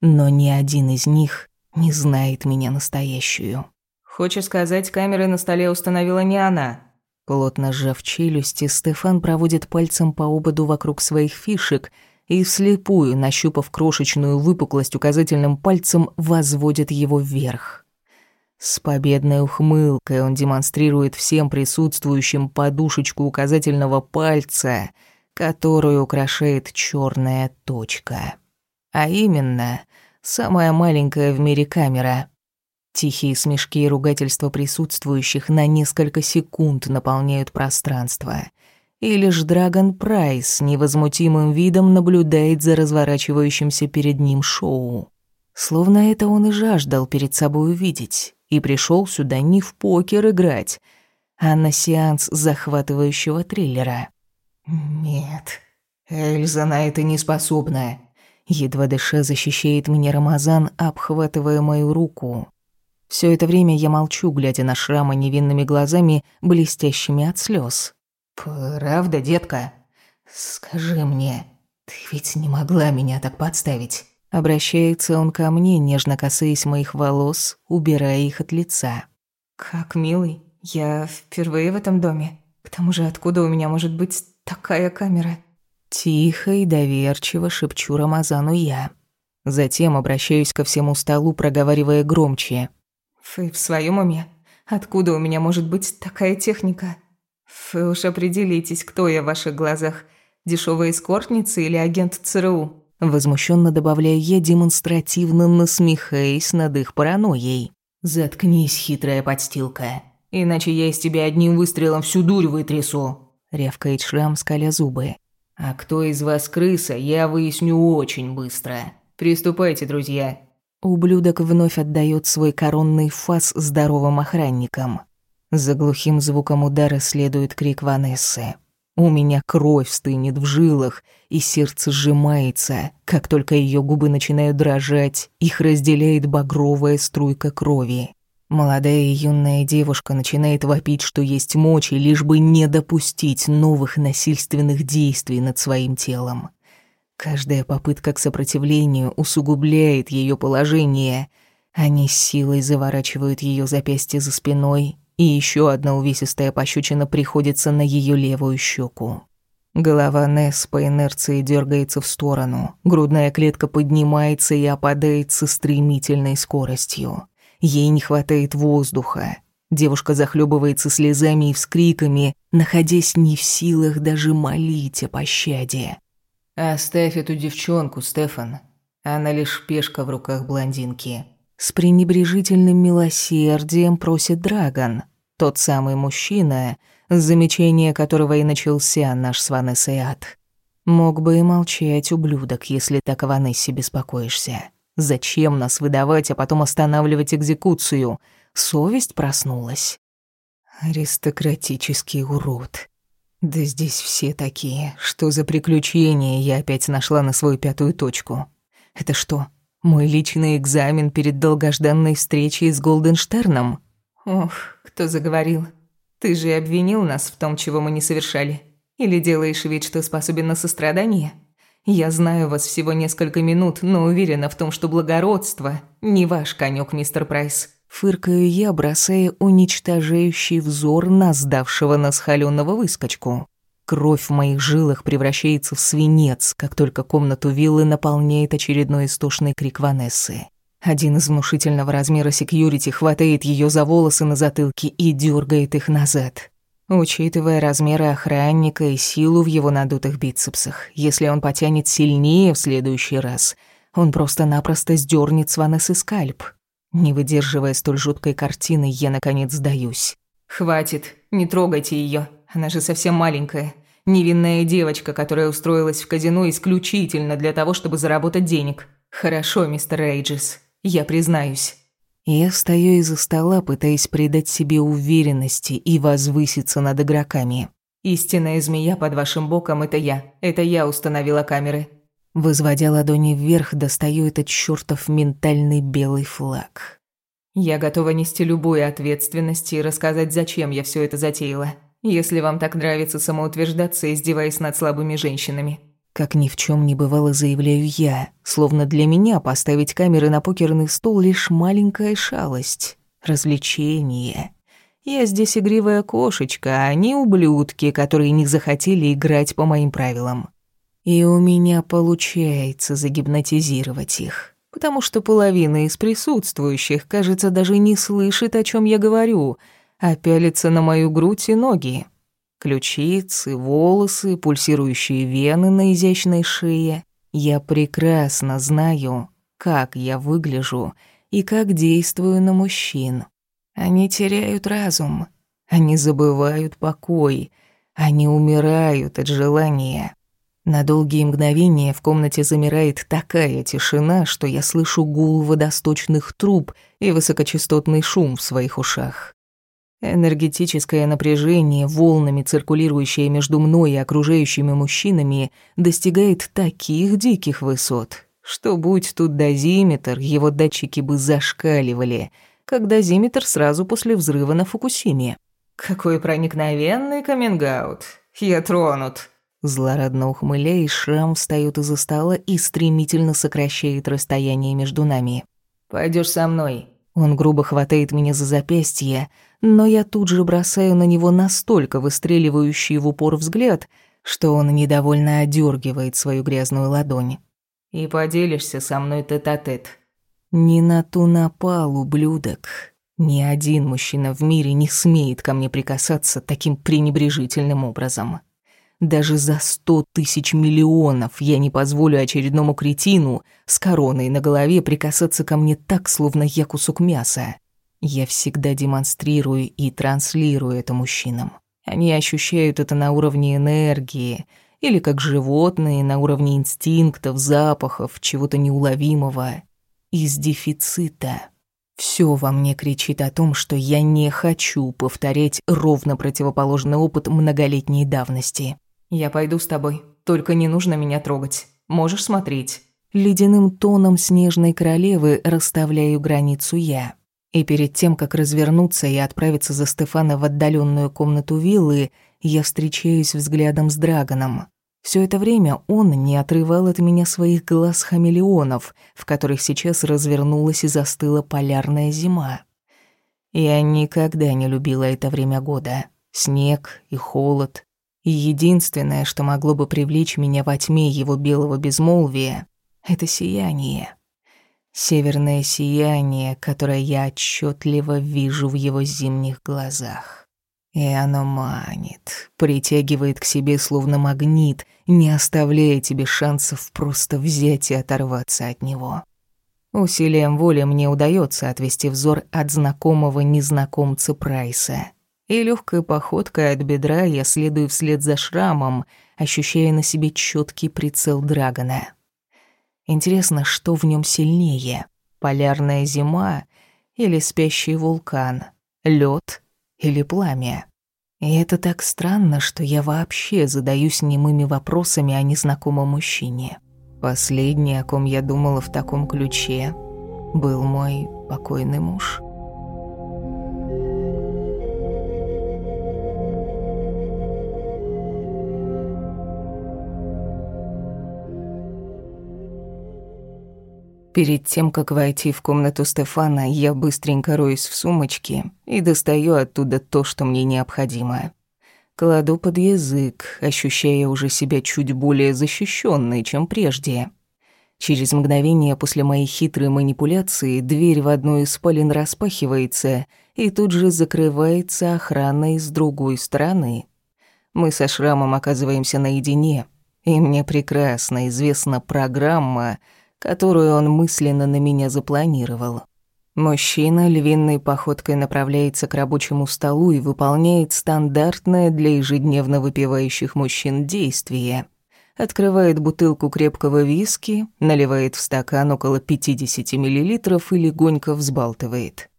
но ни один из них не знает меня настоящую. «Хочешь сказать, камеры на столе установила не она?» Плотно сжав челюсти, Стефан проводит пальцем по ободу вокруг своих фишек и вслепую, нащупав крошечную выпуклость указательным пальцем, возводит его вверх. С победной ухмылкой он демонстрирует всем присутствующим подушечку указательного пальца, которую украшает черная точка. А именно, самая маленькая в мире камера. Тихие смешки и ругательства присутствующих на несколько секунд наполняют пространство. И лишь Драгон Прайс невозмутимым видом наблюдает за разворачивающимся перед ним шоу. Словно это он и жаждал перед собой увидеть и пришел сюда не в покер играть, а на сеанс захватывающего триллера. «Нет, Эльза на это не способна», — едва дыша защищает меня Рамазан, обхватывая мою руку. Все это время я молчу, глядя на шрамы невинными глазами, блестящими от слез. «Правда, детка? Скажи мне, ты ведь не могла меня так подставить?» Обращается он ко мне, нежно касаясь моих волос, убирая их от лица. «Как милый. Я впервые в этом доме. К тому же, откуда у меня может быть такая камера?» Тихо и доверчиво шепчу Рамазану я. Затем обращаюсь ко всему столу, проговаривая громче. «Вы в своем уме? Откуда у меня может быть такая техника? Вы уж определитесь, кто я в ваших глазах, дешевая эскортница или агент ЦРУ?» Возмущенно добавляя я, демонстративно насмехаясь над их паранойей. «Заткнись, хитрая подстилка, иначе я из тебя одним выстрелом всю дурь вытрясу», — рявкает Шрам, скаля зубы. «А кто из вас крыса, я выясню очень быстро. Приступайте, друзья». Ублюдок вновь отдает свой коронный фас здоровым охранникам. За глухим звуком удара следует крик Ванессы. У меня кровь стынет в жилах, и сердце сжимается, как только ее губы начинают дрожать, их разделяет багровая струйка крови. Молодая и юная девушка начинает вопить, что есть мочи, лишь бы не допустить новых насильственных действий над своим телом. Каждая попытка к сопротивлению усугубляет ее положение. Они силой заворачивают ее запястье за спиной и еще одна увесистая пощечина приходится на ее левую щеку. Голова Несс по инерции дергается в сторону, грудная клетка поднимается и опадает со стремительной скоростью. Ей не хватает воздуха. Девушка захлебывается слезами и вскриками, находясь не в силах даже молить о пощаде. «Оставь эту девчонку, Стефан. Она лишь пешка в руках блондинки. С пренебрежительным милосердием просит Драгон, тот самый мужчина, с замечания которого и начался наш с Ванессой ад. Мог бы и молчать, ублюдок, если так о Ванессе беспокоишься. Зачем нас выдавать, а потом останавливать экзекуцию? Совесть проснулась. Аристократический урод. Да здесь все такие. Что за приключения я опять нашла на свою пятую точку? Это что, мой личный экзамен перед долгожданной встречей с Голденштерном? Ох, кто заговорил. Ты же обвинил нас в том, чего мы не совершали. Или делаешь вид, что способен на сострадание? Я знаю вас всего несколько минут, но уверена в том, что благородство не ваш конек, мистер Прайс. Фыркаю я, бросая уничтожающий взор на сдавшего нас холёного выскочку. Кровь в моих жилах превращается в свинец, как только комнату виллы наполняет очередной истошный крик Ванессы. Один из внушительного размера секьюрити хватает ее за волосы на затылке и дергает их назад. Учитывая размеры охранника и силу в его надутых бицепсах, если он потянет сильнее в следующий раз, он просто-напросто сдернет с Ванессы скальп. Не выдерживая столь жуткой картины, я, наконец, сдаюсь. «Хватит, не трогайте ее. Она же совсем маленькая. Невинная девочка, которая устроилась в казино исключительно для того, чтобы заработать денег. Хорошо, мистер Рейджис, я признаюсь. Я встаю из-за стола, пытаясь придать себе уверенности и возвыситься над игроками. Истинная змея под вашим боком это я. Это я установила камеры. Возводя ладони вверх, достаю этот чёртов ментальный белый флаг. Я готова нести любую ответственность и рассказать, зачем я все это затеяла если вам так нравится самоутверждаться, издеваясь над слабыми женщинами». Как ни в чем не бывало, заявляю я, словно для меня поставить камеры на покерный стол лишь маленькая шалость, развлечение. Я здесь игривая кошечка, а они ублюдки, которые не захотели играть по моим правилам. И у меня получается загипнотизировать их, потому что половина из присутствующих, кажется, даже не слышит, о чем я говорю — а пялится на мою грудь и ноги. Ключицы, волосы, пульсирующие вены на изящной шее. Я прекрасно знаю, как я выгляжу и как действую на мужчин. Они теряют разум, они забывают покой, они умирают от желания. На долгие мгновения в комнате замирает такая тишина, что я слышу гул водосточных труб и высокочастотный шум в своих ушах. Энергетическое напряжение, волнами циркулирующее между мной и окружающими мужчинами, достигает таких диких высот, что будь тут дозиметр, его датчики бы зашкаливали, как дозиметр сразу после взрыва на Фукусиме. «Какой проникновенный камингаут! Я тронут!» Злорадно ухмыляясь, Шрам встаёт из-за стола и стремительно сокращает расстояние между нами. Пойдешь со мной». Он грубо хватает меня за запястье, но я тут же бросаю на него настолько выстреливающий в упор взгляд, что он недовольно одергивает свою грязную ладонь. «И поделишься со мной тет-а-тет». -тет. «Не на ту напал, ублюдок. Ни один мужчина в мире не смеет ко мне прикасаться таким пренебрежительным образом. Даже за сто тысяч миллионов я не позволю очередному кретину с короной на голове прикасаться ко мне так, словно я кусок мяса. Я всегда демонстрирую и транслирую это мужчинам. Они ощущают это на уровне энергии или как животные на уровне инстинктов, запахов, чего-то неуловимого, из дефицита. Все во мне кричит о том, что я не хочу повторять ровно противоположный опыт многолетней давности. «Я пойду с тобой, только не нужно меня трогать. Можешь смотреть». Ледяным тоном снежной королевы расставляю границу я. И перед тем, как развернуться и отправиться за Стефана в отдаленную комнату виллы, я встречаюсь взглядом с Драгоном. Все это время он не отрывал от меня своих глаз хамелеонов, в которых сейчас развернулась и застыла полярная зима. Я никогда не любила это время года. Снег и холод. И единственное, что могло бы привлечь меня во тьме его белого безмолвия, — это сияние. Северное сияние, которое я отчетливо вижу в его зимних глазах. И оно манит, притягивает к себе словно магнит, не оставляя тебе шансов просто взять и оторваться от него. Усилием воли мне удается отвести взор от знакомого незнакомца Прайса. И легкой походкой от бедра я следую вслед за шрамом, ощущая на себе четкий прицел Драгона. Интересно, что в нем сильнее? Полярная зима или спящий вулкан? Лед или пламя? И это так странно, что я вообще задаюсь немыми вопросами о незнакомом мужчине. Последний, о ком я думала в таком ключе, был мой покойный муж. Перед тем, как войти в комнату Стефана, я быстренько роюсь в сумочке и достаю оттуда то, что мне необходимо. Кладу под язык, ощущая уже себя чуть более защищенной, чем прежде. Через мгновение после моей хитрой манипуляции дверь в одну из спален распахивается и тут же закрывается охраной с другой стороны. Мы со Шрамом оказываемся наедине, и мне прекрасно известна программа — которую он мысленно на меня запланировал. Мужчина львиной походкой направляется к рабочему столу и выполняет стандартное для ежедневно выпивающих мужчин действие. Открывает бутылку крепкого виски, наливает в стакан около 50 мл и легонько взбалтывает.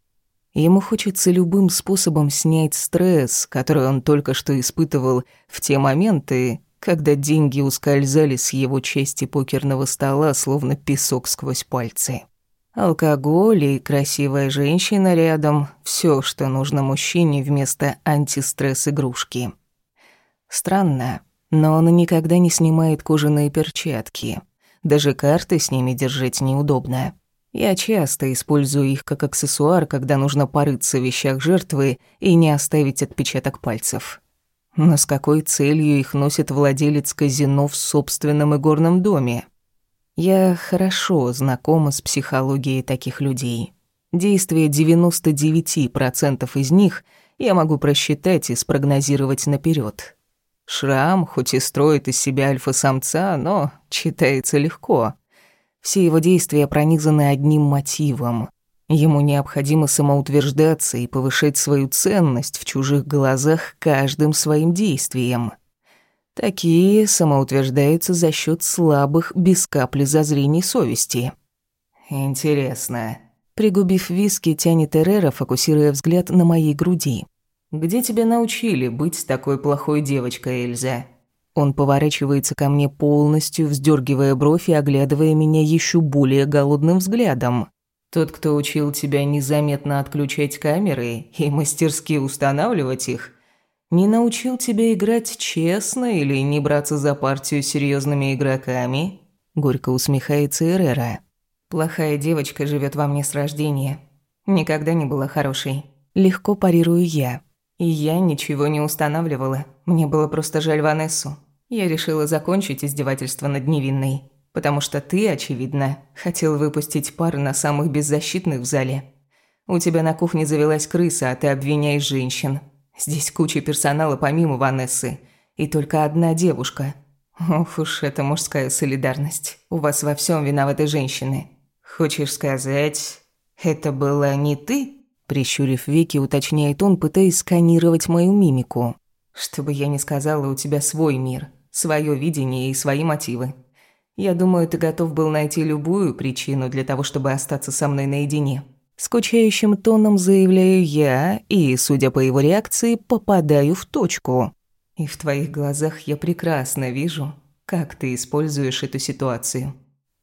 Ему хочется любым способом снять стресс, который он только что испытывал в те моменты, когда деньги ускользали с его части покерного стола, словно песок сквозь пальцы. Алкоголь и красивая женщина рядом — все, что нужно мужчине вместо антистресс-игрушки. Странно, но он никогда не снимает кожаные перчатки. Даже карты с ними держать неудобно. Я часто использую их как аксессуар, когда нужно порыться в вещах жертвы и не оставить отпечаток пальцев. Но с какой целью их носит владелец казино в собственном игорном доме? Я хорошо знакома с психологией таких людей. Действия 99% из них я могу просчитать и спрогнозировать наперед. Шрам, хоть и строит из себя альфа-самца, но читается легко. Все его действия пронизаны одним мотивом Ему необходимо самоутверждаться и повышать свою ценность в чужих глазах каждым своим действием. Такие самоутверждаются за счет слабых, без капли зазрений совести. Интересно. Пригубив виски, тянет Эрера, фокусируя взгляд на моей груди. «Где тебя научили быть такой плохой девочкой, Эльза?» Он поворачивается ко мне полностью, вздергивая бровь и оглядывая меня еще более голодным взглядом. Тот, кто учил тебя незаметно отключать камеры и мастерски устанавливать их, не научил тебя играть честно или не браться за партию с серьезными игроками?» Горько усмехается Эрера. «Плохая девочка живет во мне с рождения. Никогда не была хорошей. Легко парирую я. И я ничего не устанавливала. Мне было просто жаль Ванессу. Я решила закончить издевательство над невинной потому что ты, очевидно, хотел выпустить пар на самых беззащитных в зале. У тебя на кухне завелась крыса, а ты обвиняешь женщин. Здесь куча персонала помимо Ванессы, и только одна девушка. Ох уж эта мужская солидарность. У вас во всем виноваты женщины. Хочешь сказать, это была не ты? Прищурив веки, уточняет он, пытаясь сканировать мою мимику. Чтобы я не сказала, у тебя свой мир, свое видение и свои мотивы. Я думаю, ты готов был найти любую причину для того, чтобы остаться со мной наедине. Скучающим тоном заявляю я, и, судя по его реакции, попадаю в точку. И в твоих глазах я прекрасно вижу, как ты используешь эту ситуацию.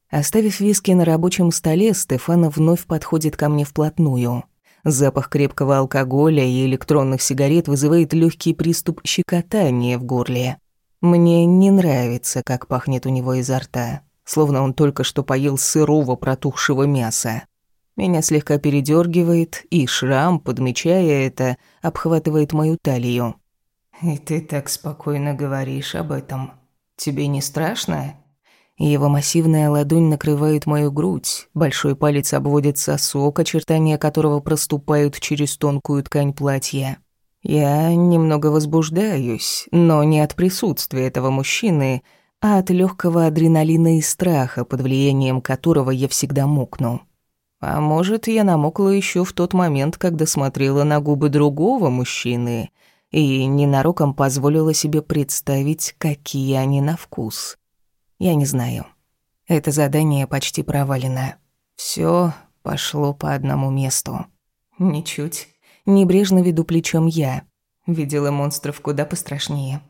Оставив виски на рабочем столе, Стефана вновь подходит ко мне вплотную. Запах крепкого алкоголя и электронных сигарет вызывает легкий приступ щекотания в горле. Мне не нравится, как пахнет у него изо рта, словно он только что поел сырого протухшего мяса. Меня слегка передергивает, и шрам, подмечая это, обхватывает мою талию. «И ты так спокойно говоришь об этом. Тебе не страшно?» Его массивная ладонь накрывает мою грудь, большой палец обводит сосок, очертания которого проступают через тонкую ткань платья. Я немного возбуждаюсь, но не от присутствия этого мужчины, а от легкого адреналина и страха, под влиянием которого я всегда мокну. А может, я намокла еще в тот момент, когда смотрела на губы другого мужчины и ненароком позволила себе представить, какие они на вкус. Я не знаю. Это задание почти провалено. Все пошло по одному месту. Ничуть. Небрежно веду плечом я. Видела монстров куда пострашнее.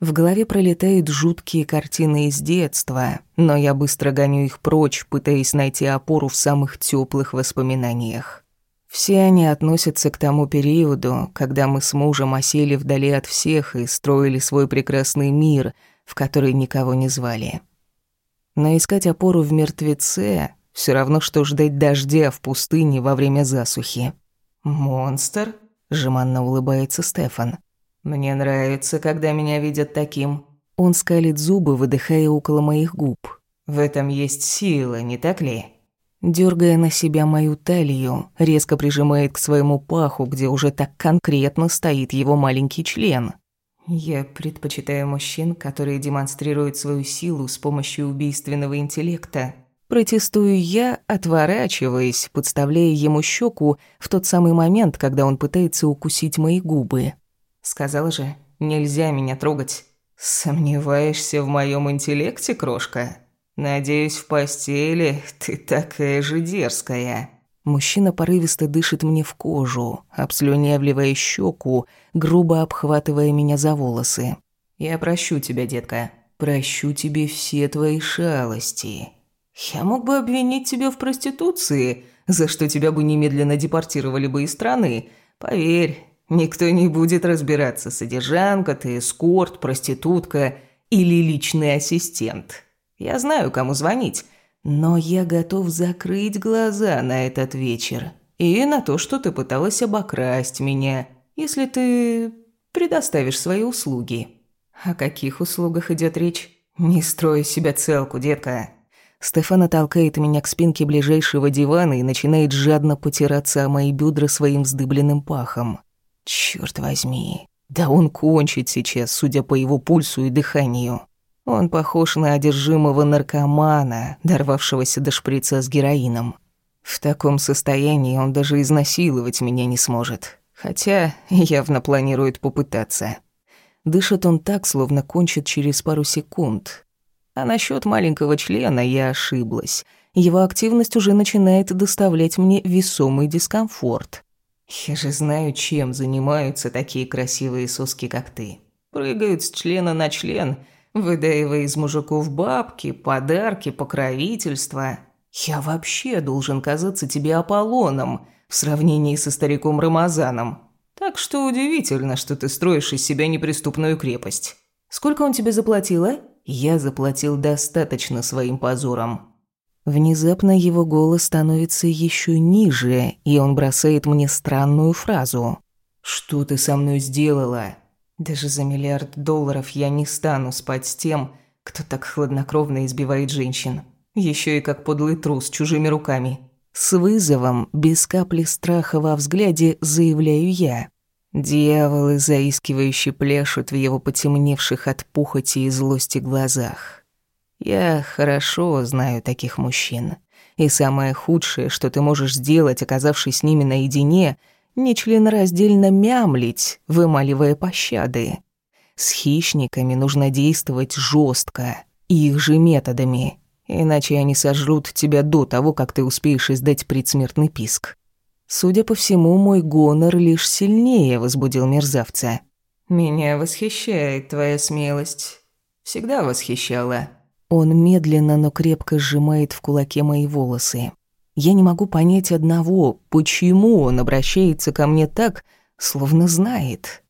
В голове пролетают жуткие картины из детства, но я быстро гоню их прочь, пытаясь найти опору в самых теплых воспоминаниях. Все они относятся к тому периоду, когда мы с мужем осели вдали от всех и строили свой прекрасный мир, в который никого не звали. Но искать опору в мертвеце Все равно, что ждать дождя в пустыне во время засухи. «Монстр?» – жеманно улыбается Стефан. «Мне нравится, когда меня видят таким». Он скалит зубы, выдыхая около моих губ. «В этом есть сила, не так ли?» Дёргая на себя мою талию, резко прижимает к своему паху, где уже так конкретно стоит его маленький член. Я предпочитаю мужчин, которые демонстрируют свою силу с помощью убийственного интеллекта. Протестую я, отворачиваясь, подставляя ему щеку в тот самый момент, когда он пытается укусить мои губы. Сказала же, нельзя меня трогать. Сомневаешься в моем интеллекте, крошка? Надеюсь, в постели ты такая же дерзкая. Мужчина порывисто дышит мне в кожу, обслюнявливая щеку, грубо обхватывая меня за волосы. Я прощу тебя, детка. Прощу тебе все твои шалости. Я мог бы обвинить тебя в проституции, за что тебя бы немедленно депортировали бы из страны. Поверь, никто не будет разбираться, содержанка ты, эскорт, проститутка или личный ассистент. Я знаю, кому звонить, но я готов закрыть глаза на этот вечер и на то, что ты пыталась обокрасть меня, если ты предоставишь свои услуги. О каких услугах идет речь? Не строй себя целку, детка. Стефана толкает меня к спинке ближайшего дивана и начинает жадно потираться о мои бедра своим вздыбленным пахом. Черт возьми, да он кончит сейчас, судя по его пульсу и дыханию. Он похож на одержимого наркомана, дорвавшегося до шприца с героином. В таком состоянии он даже изнасиловать меня не сможет. Хотя явно планирует попытаться. Дышит он так, словно кончит через пару секунд. А насчет маленького члена я ошиблась. Его активность уже начинает доставлять мне весомый дискомфорт. Я же знаю, чем занимаются такие красивые соски, как ты. Прыгают с члена на член – выдаивая из мужиков бабки, подарки, покровительство. Я вообще должен казаться тебе Аполлоном в сравнении со стариком Рамазаном. Так что удивительно, что ты строишь из себя неприступную крепость. Сколько он тебе заплатил, а? Я заплатил достаточно своим позором. Внезапно его голос становится еще ниже, и он бросает мне странную фразу. «Что ты со мной сделала? Даже за миллиард долларов я не стану спать с тем, кто так хладнокровно избивает женщин. Еще и как подлый трус чужими руками. С вызовом, без капли страха во взгляде, заявляю я. Дьяволы заискивающе пляшут в его потемневших от пухоти и злости глазах. Я хорошо знаю таких мужчин. И самое худшее, что ты можешь сделать, оказавшись с ними наедине — нечленораздельно мямлить, вымаливая пощады. С хищниками нужно действовать жестко, их же методами, иначе они сожрут тебя до того, как ты успеешь издать предсмертный писк. Судя по всему, мой гонор лишь сильнее возбудил мерзавца. «Меня восхищает твоя смелость. Всегда восхищала». Он медленно, но крепко сжимает в кулаке мои волосы. Я не могу понять одного, почему он обращается ко мне так, словно знает.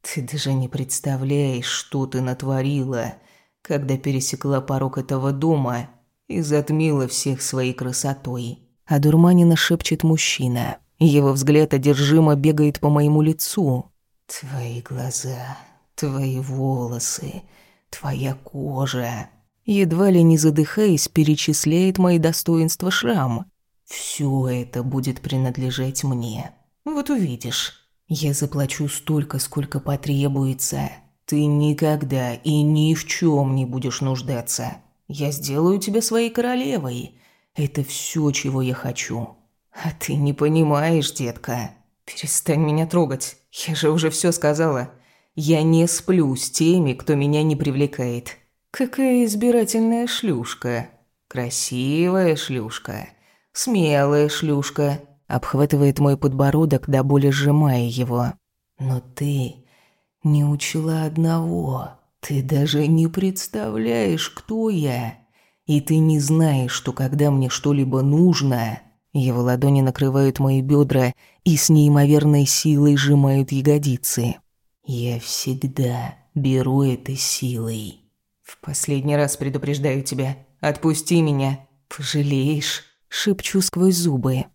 Ты даже не представляешь, что ты натворила, когда пересекла порог этого дома и затмила всех своей красотой. Дурманина шепчет мужчина. Его взгляд одержимо бегает по моему лицу. Твои глаза, твои волосы, твоя кожа. Едва ли не задыхаясь, перечисляет мои достоинства шрам. Все это будет принадлежать мне. Вот увидишь. Я заплачу столько, сколько потребуется. Ты никогда и ни в чем не будешь нуждаться. Я сделаю тебя своей королевой. Это все, чего я хочу. А ты не понимаешь, детка. Перестань меня трогать. Я же уже все сказала. Я не сплю с теми, кто меня не привлекает. Какая избирательная шлюшка. Красивая шлюшка. Смелая шлюшка. Обхватывает мой подбородок, до боли сжимая его. Но ты не учла одного. Ты даже не представляешь, кто я. И ты не знаешь, что когда мне что-либо нужно... Его ладони накрывают мои бедра и с неимоверной силой сжимают ягодицы. Я всегда беру это силой. В последний раз предупреждаю тебя. Отпусти меня. Пожалеешь. Шепчу сквозь зубы.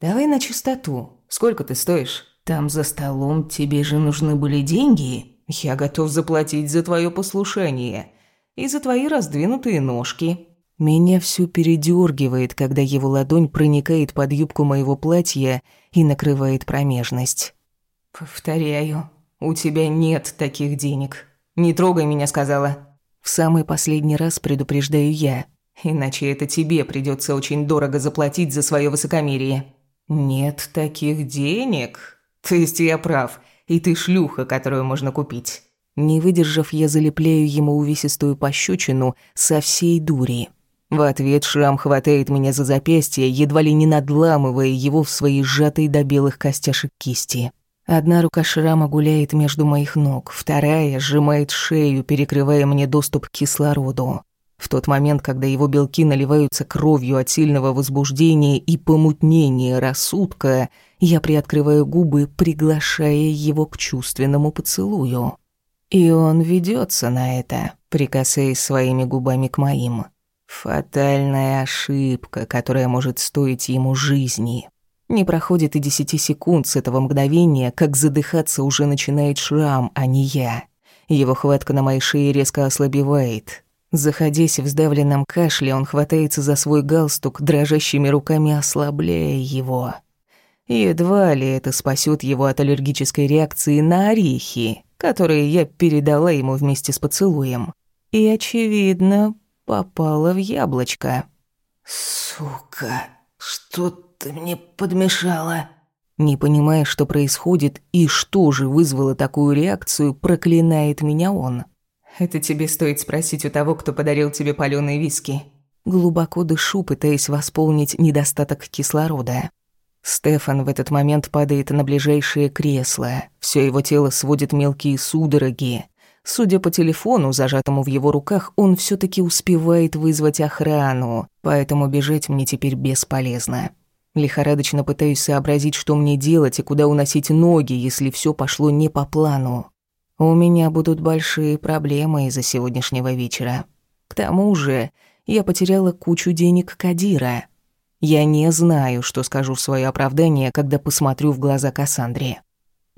«Давай на чистоту. Сколько ты стоишь?» «Там за столом тебе же нужны были деньги?» «Я готов заплатить за твое послушание и за твои раздвинутые ножки». Меня всё передёргивает, когда его ладонь проникает под юбку моего платья и накрывает промежность. «Повторяю, у тебя нет таких денег. Не трогай меня», — сказала. В самый последний раз предупреждаю я. Иначе это тебе придется очень дорого заплатить за свое высокомерие. Нет таких денег. То есть я прав, и ты шлюха, которую можно купить. Не выдержав, я залепляю ему увесистую пощечину со всей дури. В ответ шрам хватает меня за запястье, едва ли не надламывая его в своей сжатой до белых костяшек кисти. Одна рука шрама гуляет между моих ног, вторая сжимает шею, перекрывая мне доступ к кислороду. В тот момент, когда его белки наливаются кровью от сильного возбуждения и помутнения рассудка, я приоткрываю губы, приглашая его к чувственному поцелую. И он ведется на это, прикасаясь своими губами к моим. Фатальная ошибка, которая может стоить ему жизни. Не проходит и десяти секунд с этого мгновения, как задыхаться уже начинает шрам, а не я. Его хватка на моей шее резко ослабевает. Заходясь в сдавленном кашле, он хватается за свой галстук, дрожащими руками ослабляя его. Едва ли это спасет его от аллергической реакции на орехи, которые я передала ему вместе с поцелуем. И, очевидно, попала в яблочко. «Сука, что ты мне подмешала?» Не понимая, что происходит и что же вызвало такую реакцию, проклинает меня он. Это тебе стоит спросить у того, кто подарил тебе палёные виски. Глубоко дышу, пытаясь восполнить недостаток кислорода. Стефан в этот момент падает на ближайшее кресло. Всё его тело сводит мелкие судороги. Судя по телефону, зажатому в его руках, он всё таки успевает вызвать охрану, поэтому бежать мне теперь бесполезно. Лихорадочно пытаюсь сообразить, что мне делать и куда уносить ноги, если всё пошло не по плану. У меня будут большие проблемы из-за сегодняшнего вечера. К тому же, я потеряла кучу денег Кадира. Я не знаю, что скажу в своё оправдание, когда посмотрю в глаза Кассандре.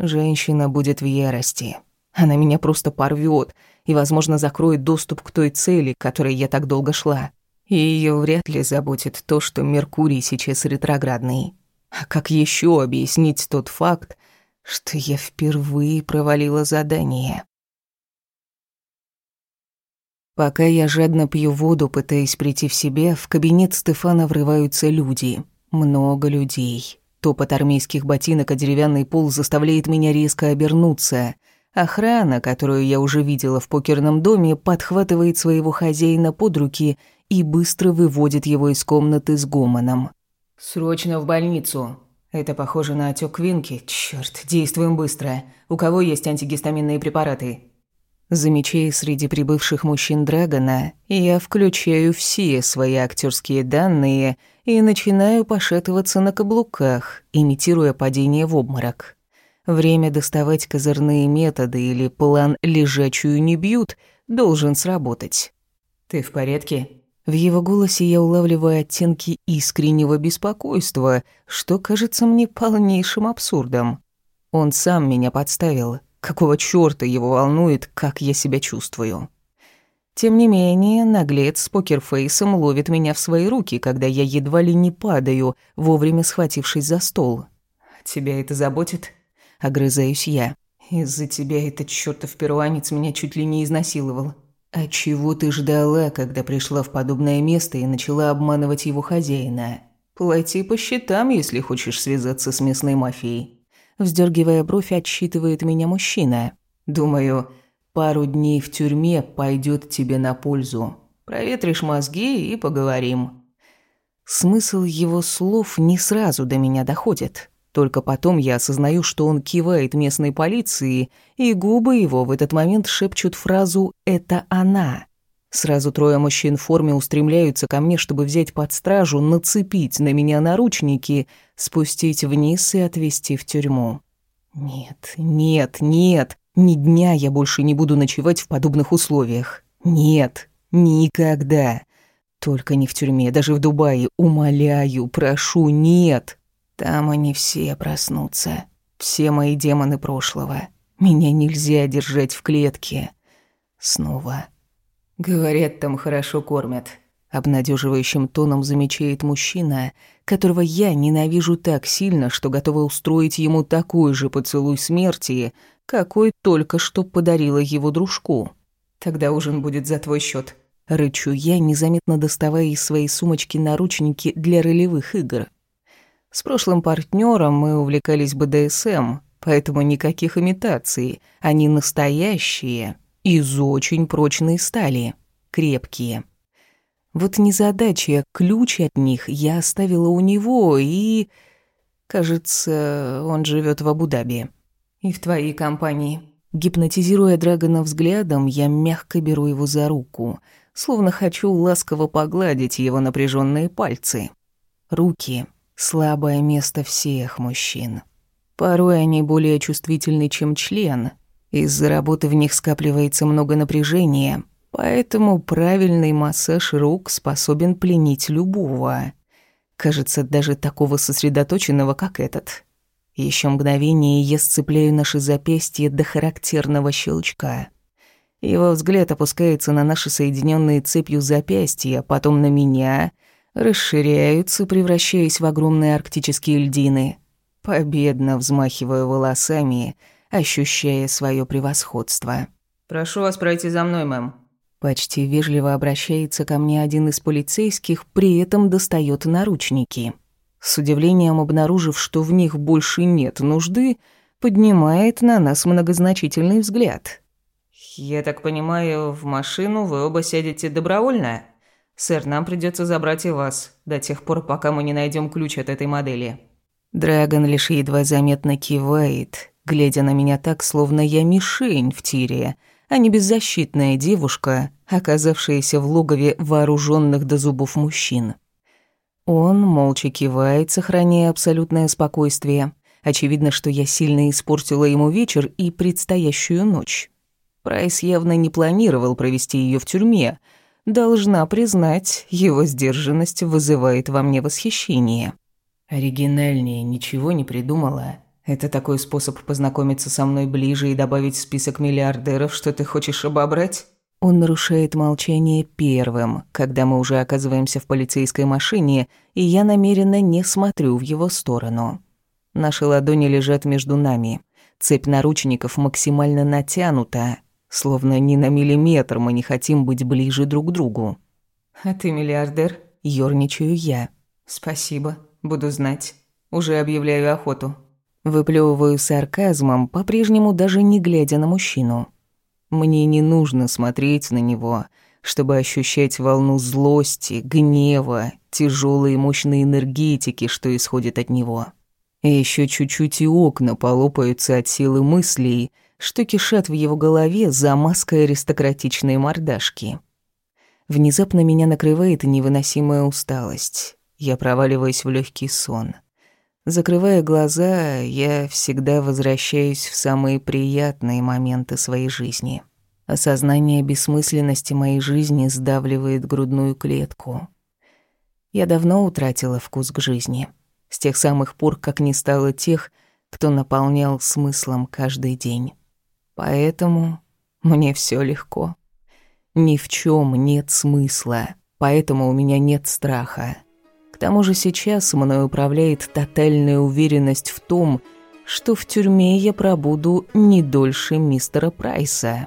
Женщина будет в ярости. Она меня просто порвёт и, возможно, закроет доступ к той цели, к которой я так долго шла. И её вряд ли заботит то, что Меркурий сейчас ретроградный. А как ещё объяснить тот факт, что я впервые провалила задание. Пока я жадно пью воду, пытаясь прийти в себя, в кабинет Стефана врываются люди. Много людей. Топот армейских ботинок о деревянный пол заставляет меня резко обернуться. Охрана, которую я уже видела в покерном доме, подхватывает своего хозяина под руки и быстро выводит его из комнаты с гомоном. «Срочно в больницу!» Это похоже на отек винки. Черт, действуем быстро. У кого есть антигистаминные препараты? Замечая среди прибывших мужчин Драгона, я включаю все свои актерские данные и начинаю пошатываться на каблуках, имитируя падение в обморок. Время доставать козырные методы или план «лежачую не бьют» должен сработать. «Ты в порядке?» В его голосе я улавливаю оттенки искреннего беспокойства, что кажется мне полнейшим абсурдом. Он сам меня подставил. Какого чёрта его волнует, как я себя чувствую? Тем не менее, наглец с покерфейсом ловит меня в свои руки, когда я едва ли не падаю, вовремя схватившись за стол. «Тебя это заботит?» — огрызаюсь я. «Из-за тебя этот чёртов перуанец меня чуть ли не изнасиловал». «А чего ты ждала, когда пришла в подобное место и начала обманывать его хозяина? Плати по счетам, если хочешь связаться с местной мафией». Вздергивая бровь, отсчитывает меня мужчина. «Думаю, пару дней в тюрьме пойдет тебе на пользу. Проветришь мозги и поговорим». Смысл его слов не сразу до меня доходит. Только потом я осознаю, что он кивает местной полиции, и губы его в этот момент шепчут фразу «это она». Сразу трое мужчин в форме устремляются ко мне, чтобы взять под стражу, нацепить на меня наручники, спустить вниз и отвезти в тюрьму. Нет, нет, нет, ни дня я больше не буду ночевать в подобных условиях. Нет, никогда. Только не в тюрьме, даже в Дубае. Умоляю, прошу, нет. Там они все проснутся. Все мои демоны прошлого. Меня нельзя держать в клетке. Снова. Говорят, там хорошо кормят. Обнадеживающим тоном замечает мужчина, которого я ненавижу так сильно, что готова устроить ему такой же поцелуй смерти, какой только что подарила его дружку. Тогда ужин будет за твой счет. Рычу я, незаметно доставая из своей сумочки наручники для ролевых игр. С прошлым партнером мы увлекались БДСМ, поэтому никаких имитаций. Они настоящие, из очень прочной стали, крепкие. Вот незадача, ключ от них я оставила у него, и... Кажется, он живет в Абу-Даби. И в твоей компании. Гипнотизируя Драгона взглядом, я мягко беру его за руку, словно хочу ласково погладить его напряженные пальцы. Руки — слабое место всех мужчин. Порой они более чувствительны, чем член. Из-за работы в них скапливается много напряжения, поэтому правильный массаж рук способен пленить любого. Кажется, даже такого сосредоточенного, как этот. Еще мгновение, я сцепляю наши запястья до характерного щелчка. Его взгляд опускается на наши соединенные цепью запястья, потом на меня, расширяются, превращаясь в огромные арктические льдины. Победно взмахиваю волосами, ощущая свое превосходство. «Прошу вас пройти за мной, мэм». Почти вежливо обращается ко мне один из полицейских, при этом достает наручники. С удивлением обнаружив, что в них больше нет нужды, поднимает на нас многозначительный взгляд. «Я так понимаю, в машину вы оба сядете добровольно? Сэр, нам придется забрать и вас, до тех пор, пока мы не найдем ключ от этой модели». Драгон лишь едва заметно кивает, глядя на меня так, словно я мишень в тире, а не беззащитная девушка, оказавшаяся в логове вооруженных до зубов мужчин. Он молча кивает, сохраняя абсолютное спокойствие. Очевидно, что я сильно испортила ему вечер и предстоящую ночь. Прайс явно не планировал провести ее в тюрьме. Должна признать, его сдержанность вызывает во мне восхищение. Оригинальнее ничего не придумала. Это такой способ познакомиться со мной ближе и добавить в список миллиардеров, что ты хочешь обобрать? Он нарушает молчание первым, когда мы уже оказываемся в полицейской машине, и я намеренно не смотрю в его сторону. Наши ладони лежат между нами. Цепь наручников максимально натянута, словно ни на миллиметр мы не хотим быть ближе друг к другу. «А ты миллиардер?» Ёрничаю я. «Спасибо. Буду знать. Уже объявляю охоту». Выплёвываю сарказмом, по-прежнему даже не глядя на мужчину. Мне не нужно смотреть на него, чтобы ощущать волну злости, гнева, тяжелой и мощной энергетики, что исходит от него. И еще чуть-чуть и окна полопаются от силы мыслей, что кишат в его голове за маской аристократичной мордашки. Внезапно меня накрывает невыносимая усталость. Я проваливаюсь в легкий сон. Закрывая глаза, я всегда возвращаюсь в самые приятные моменты своей жизни. Осознание бессмысленности моей жизни сдавливает грудную клетку. Я давно утратила вкус к жизни. С тех самых пор, как не стало тех, кто наполнял смыслом каждый день. Поэтому мне все легко. Ни в чем нет смысла, поэтому у меня нет страха тому же сейчас мной управляет тотальная уверенность в том, что в тюрьме я пробуду не дольше мистера Прайса.